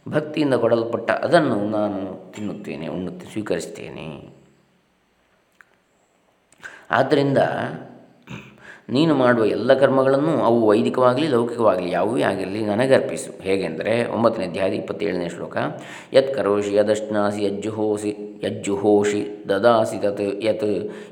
ಭಕ್ತಿಯಿಂದ ಕೊಡಲ್ಪಟ್ಟ ಅದನ್ನು ನಾನು ತಿನ್ನುತ್ತೇನೆ ಉಣ್ಣುತ್ತೆ ಸ್ವೀಕರಿಸ್ತೇನೆ. ಆದ್ದರಿಂದ ನೀನು ಮಾಡುವ ಎಲ್ಲ ಕರ್ಮಗಳನ್ನು ಅವು ವೈದಿಕವಾಗಲಿ, ಲೌಕಿಕವಾಗಲಿ ಯಾವುವೇ ಆಗಿರಲಿ ನನಗೆ ಅರ್ಪಿಸು ಹೇಗೆಂದರೆ ಒಂಬತ್ತನೇ ಅಧ್ಯಾಯ ಇಪ್ಪತ್ತೇಳನೇ ಶ್ಲೋಕ, ಯತ್ ಕರೋಷಿ ಯದಶ್ನಾಸಿ ಯಜ್ಜುಹೋಸಿ, ಯಜ್ಜುಹೋಷಿ ದದಾಸಿ ತತ್ ಯತ್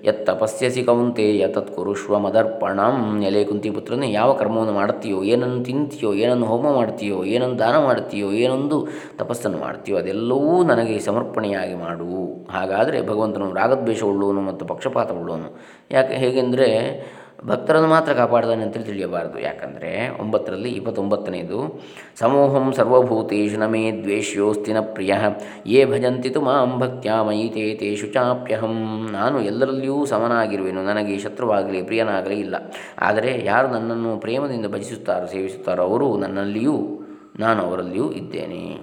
ಯತ್ ತಪಸ್ಯಸಿ ಕೌಂತೆಯ, ತತ್ ಕುರುಷ್ವ ಮದರ್ಪಣಂ. ಎಲೆ ಕುಂತಿ ಪುತ್ರನೇ, ಯಾವ ಕರ್ಮವನ್ನು ಮಾಡ್ತೀಯೋ ಏನನ್ನು ತಿಂತೀಯೋ, ಏನನ್ನು ಹೋಮ ಮಾಡ್ತೀಯೋ ಏನನ್ನು ದಾನ ಮಾಡ್ತೀಯೋ ಏನೊಂದು ತಪಸ್ಸನ್ನು ಮಾಡ್ತೀಯೋ ಅದೆಲ್ಲವೂ ನನಗೆ ಸಮರ್ಪಣೆಯಾಗಿ ಮಾಡು. ಹಾಗಾದರೆ ಭಗವಂತನು ರಾಗದ್ವೇಷ ಉಳ್ಳವನು ಮತ್ತು ಪಕ್ಷಪಾತ ಉಳ್ಳವನು ಯಾಕೆ, ಹೇಗೆಂದರೆ ಭಕ್ತರನ್ನು ಮಾತ್ರ ಕಾಪಾಡ್ತಾನೆ ಅಂತೇಳಿ ತಿಳಿಯಬಾರದು. ಯಾಕಂದರೆ ಒಂಬತ್ತರಲ್ಲಿ ಇಪ್ಪತ್ತೊಂಬತ್ತನೇದು, ಸಮೂಹಂ ಸರ್ವಭೂತೇಶು ನಮೇ ದ್ವೇಷ್ಯೋಸ್ತಿನ ಪ್ರಿಯ, ಯೇ ಭಜಂತಿ ತು ಮಾಂ ಭಕ್ತ್ಯಾ ಮಯಿತೇ ತೇಷು ಚಾಪ್ಯಹಂ. ನಾನು ಎಲ್ಲರಲ್ಲಿಯೂ ಸಮನಾಗಿರುವೆನು, ನನಗೆ ಶತ್ರುವಾಗಲಿ, ಪ್ರಿಯನಾಗಲಿ ಇಲ್ಲ. ಆದರೆ ಯಾರು ನನ್ನನ್ನು ಪ್ರೇಮದಿಂದ ಭಜಿಸುತ್ತಾರೋ, ಸೇವಿಸುತ್ತಾರೋ, ಅವರು ನನ್ನಲ್ಲಿಯೂ, ನಾನು ಅವರಲ್ಲಿಯೂ ಇದ್ದೇನೆ.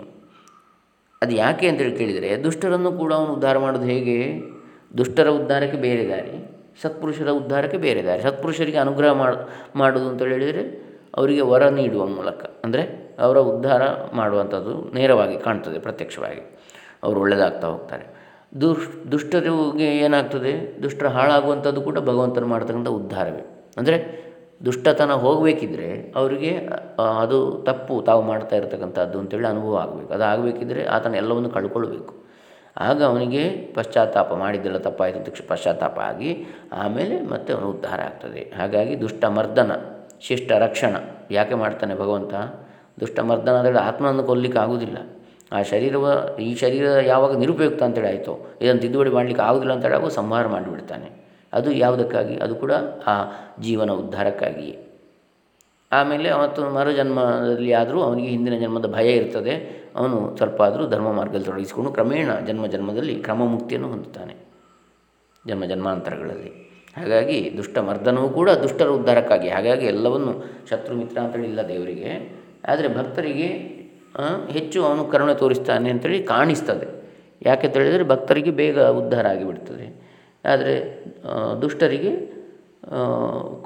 ಅದು ಯಾಕೆ ಅಂತೇಳಿ ಕೇಳಿದರೆ, ದುಷ್ಟರನ್ನು ಕೂಡ ಅವನು ಉದ್ಧಾರ ಮಾಡೋದು ಹೇಗೆ? ದುಷ್ಟರ ಉದ್ಧಾರಕ್ಕೆ ಬೇರೆ ದಾರಿ. ಸತ್ಪುರುಷರ ಉದ್ಧಾರಕ್ಕೆ ಬೇರೆ ದಾರಿ. ಸತ್ಪುರುಷರಿಗೆ ಅನುಗ್ರಹ ಮಾಡಿ, ಮಾಡೋದು ಅಂತ ಹೇಳಿದರೆ ಅವರಿಗೆ ವರ ನೀಡುವ ಮೂಲಕ. ಅಂದರೆ ಅವರ ಉದ್ಧಾರ ಮಾಡುವಂಥದ್ದು ನೇರವಾಗಿ ಕಾಣ್ತದೆ ಪ್ರತ್ಯಕ್ಷವಾಗಿ. ಅವರು ಒಳ್ಳೆಯದಾಗ್ತಾ ಹೋಗ್ತಾರೆ. ದುಷ್ ದುಷ್ಟರಿಗೆ ಏನಾಗ್ತದೆ? ದುಷ್ಟರ ಹಾಳಾಗುವಂಥದ್ದು ಕೂಡ ಭಗವಂತನ ಮಾಡ್ತಕ್ಕಂಥ ಉದ್ಧಾರವೇ. ಅಂದರೆ ದುಷ್ಟತನ ಹೋಗಬೇಕಿದ್ರೆ ಅವರಿಗೆ ಅದು ತಪ್ಪು. ತಾವು ಮಾಡ್ತಾ ಇರತಕ್ಕಂಥದ್ದು ಅಂತೇಳಿ ಅನುಭವ ಆಗಬೇಕು. ಅದು ಆಗಬೇಕಿದ್ರೆ ಆತನ ಎಲ್ಲವನ್ನು ಕಳ್ಕೊಳ್ಬೇಕು. ಆಗ ಅವನಿಗೆ ಪಶ್ಚಾತ್ತಾಪ ಮಾಡಿದ್ದೆಲ್ಲ ತಪ್ಪಾಯಿತು ಅಂತ ಪಶ್ಚಾತ್ತಾಪ ಆಗಿ ಆಮೇಲೆ ಮತ್ತೆ ಅವನು ಉದ್ಧಾರ ಆಗ್ತದೆ. ಹಾಗಾಗಿ ದುಷ್ಟಮರ್ದನ ಶಿಷ್ಟ ರಕ್ಷಣ ಯಾಕೆ ಮಾಡ್ತಾನೆ ಭಗವಂತ? ದುಷ್ಟಮರ್ದನ ಅಂದರೆ ಆತ್ಮನನ್ನು ಕೊಲ್ಲಿಕ್ಕೆ ಆಗುವುದಿಲ್ಲ ಆ ಶರೀರವ, ಈ ಶರೀರ ಯಾವಾಗ ನಿರುಪಯುಕ್ತ ಅಂತೇಳಿ ಆಯಿತು, ಇದನ್ನು ತಿದ್ದುಪಡಿ ಮಾಡಲಿಕ್ಕೆ ಆಗೋದಿಲ್ಲ ಅಂತೇಳಿ ಆಗುವ ಸಂಹಾರ ಮಾಡಿಬಿಡ್ತಾನೆ. ಅದು ಯಾವುದಕ್ಕಾಗಿ? ಅದು ಕೂಡ ಆ ಜೀವನ ಉದ್ಧಾರಕ್ಕಾಗಿಯೇ. ಆಮೇಲೆ ಅವತ್ತು ಮರುಜನ್ಮದಲ್ಲಿ ಆದರೂ ಅವನಿಗೆ ಹಿಂದಿನ ಜನ್ಮದ ಭಯ ಇರ್ತದೆ. ಅವನು ಸ್ವಲ್ಪ ಆದರೂ ಧರ್ಮ ಮಾರ್ಗದಲ್ಲಿ ತೊಡಗಿಸಿಕೊಂಡು ಕ್ರಮೇಣ ಜನ್ಮ ಜನ್ಮದಲ್ಲಿ ಕ್ರಮ ಮುಕ್ತಿಯನ್ನು ಹೊಂದುತ್ತಾನೆ. ಜನ್ಮ ಜನ್ಮಾಂತರಗಳಲ್ಲಿ. ಹಾಗಾಗಿ ದುಷ್ಟ ಮರ್ದನವೂ ಕೂಡ ದುಷ್ಟರ ಉದ್ಧಾರಕ್ಕಾಗಿ. ಹಾಗಾಗಿ ಎಲ್ಲವನ್ನು ಶತ್ರು ಮಿತ್ರ ಅಂತೇಳಿ ಇಲ್ಲ ದೇವರಿಗೆ. ಆದರೆ ಭಕ್ತರಿಗೆ ಹೆಚ್ಚು ಅವನು ಕರುಣೆ ತೋರಿಸ್ತಾನೆ ಅಂತೇಳಿ ಕಾಣಿಸ್ತದೆ. ಯಾಕೆ ಹೇಳಿದರೆ ಭಕ್ತರಿಗೆ ಬೇಗ ಉದ್ಧಾರ ಆಗಿಬಿಡ್ತದೆ. ಆದರೆ ದುಷ್ಟರಿಗೆ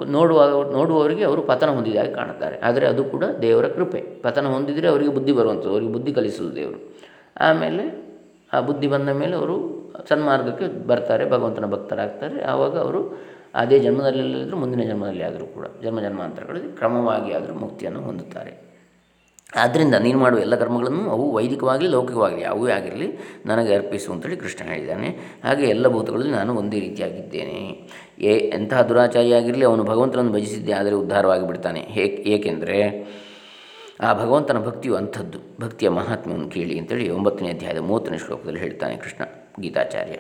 ನೋಡುವಾಗ ನೋಡುವವರಿಗೆ ಅವರು ಪತನ ಹೊಂದಿದಾಗ ಕಾಣುತ್ತಾರೆ. ಆದರೆ ಅದು ಕೂಡ ದೇವರ ಕೃಪೆ. ಪತನ ಹೊಂದಿದರೆ ಅವರಿಗೆ ಬುದ್ಧಿ ಬರುವಂಥದ್ದು, ಅವರಿಗೆ ಬುದ್ಧಿ ಕಲಿಸುವುದು ದೇವರು. ಆಮೇಲೆ ಆ ಬುದ್ಧಿ ಬಂದ ಮೇಲೆ ಅವರು ಸನ್ಮಾರ್ಗಕ್ಕೆ ಬರ್ತಾರೆ, ಭಗವಂತನ ಭಕ್ತರಾಗ್ತಾರೆ. ಆವಾಗ ಅವರು ಅದೇ ಜನ್ಮದಲ್ಲಿ ಮುಂದಿನ ಜನ್ಮದಲ್ಲಿ ಆದರೂ ಕೂಡ ಜನ್ಮ ಜನ್ಮಾಂತರಗಳಲ್ಲಿ ಕ್ರಮವಾಗಿ ಆದರೂ ಮುಕ್ತಿಯನ್ನು ಹೊಂದುತ್ತಾರೆ. ಆದ್ದರಿಂದ ನೀನು ಮಾಡುವ ಎಲ್ಲ ಕರ್ಮಗಳನ್ನು ಅವು ವೈದಿಕವಾಗಲಿ ಲೌಕಿಕವಾಗಲಿ ಯಾವುವೇ ಆಗಿರಲಿ, ನನಗೆ ಅರ್ಪಿಸು ಅಂತೇಳಿ ಕೃಷ್ಣ ಹೇಳಿದ್ದಾನೆ. ಹಾಗೆ ಎಲ್ಲ ಭೂತಗಳಲ್ಲಿ ನಾನು ಒಂದೇ ರೀತಿಯಾಗಿದ್ದೇನೆ. ಏ ಎಂತಹ ದುರಾಚಾರಿಯಾಗಿರಲಿ ಅವನು ಭಗವಂತನನ್ನು ಭಜಿಸಿದ್ದೆ ಆದರೆ ಉದ್ಧಾರವಾಗಿ ಬಿಡ್ತಾನೆ. ಹೇಗೆ ಏಕೆಂದರೆ ಆ ಭಗವಂತನ ಭಕ್ತಿಯು ಅಂಥದ್ದು. ಭಕ್ತಿಯ ಮಹಾತ್ಮೆಯನ್ನು ಕೇಳಿ ಅಂತೇಳಿ ಒಂಬತ್ತನೇ ಅಧ್ಯಾಯದ ಮೂವತ್ತನೇ ಶ್ಲೋಕದಲ್ಲಿ ಹೇಳ್ತಾನೆ ಕೃಷ್ಣ ಗೀತಾಚಾರ್ಯ.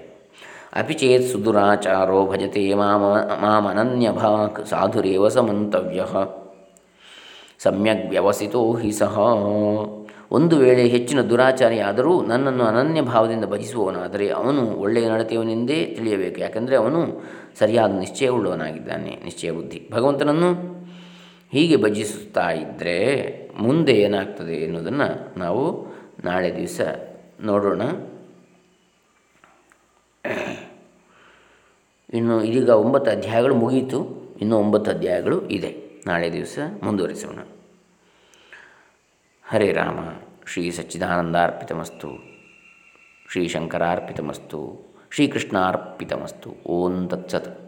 ಅಪಿ ಚೇತ್ ಸುದುರಾಚಾರೋ ಭಜತೆ ಮಾಮ ಮಾಮನನ್ಯ ಭಾಕ್ ಸಾಧುರೇವ ಸಮಂತವ್ಯ. ಸಮ್ಯಕ್ ವ್ಯವಸಿತೋ ಹಿ ಸಹ. ಒಂದು ವೇಳೆ ಹೆಚ್ಚಿನ ದುರಾಚಾರಿಯಾದರೂ ನನ್ನನ್ನು ಅನನ್ಯ ಭಾವದಿಂದ ಭಜಿಸುವವನಾದರೆ ಅವನು ಒಳ್ಳೆಯ ನಡತೆಯವನೆಂದೇ ತಿಳಿಯಬೇಕು. ಯಾಕೆಂದರೆ ಅವನು ಸರಿಯಾದ ನಿಶ್ಚಯವುಳ್ಳವನಾಗಿದ್ದಾನೆ ನಿಶ್ಚಯ ಬುದ್ಧಿ. ಭಗವಂತನನ್ನು ಹೀಗೆ ಭಜಿಸುತ್ತಾ ಇದ್ದರೆ ಮುಂದೆ ಏನಾಗ್ತದೆ ಎನ್ನುವುದನ್ನು ನಾವು ನಾಳೆ ದಿವಸ ನೋಡೋಣ. ಇನ್ನು ಇದೀಗ ಒಂಬತ್ತು ಅಧ್ಯಾಯಗಳು ಮುಗಿಯಿತು. ಇನ್ನು ಒಂಬತ್ತು ಅಧ್ಯಾಯಗಳು ಇದೆ. ನಾಳೆ ದಿವಸ ಮುಂದುವರಿಸೋಣ. ಹರೇ ರಾಮ ಶ್ರೀ ಸಚ್ಚಿದಾನಂದಾರ್ಪಿತಮಸ್ತು ಶ್ರೀ ಶಂಕರಾರ್ಪಿತಮಸ್ತು. ಶ್ರೀಕೃಷ್ಣಾರ್ಪಿತಮಸ್ತು. ಓಂ ತತ್ಸತ್.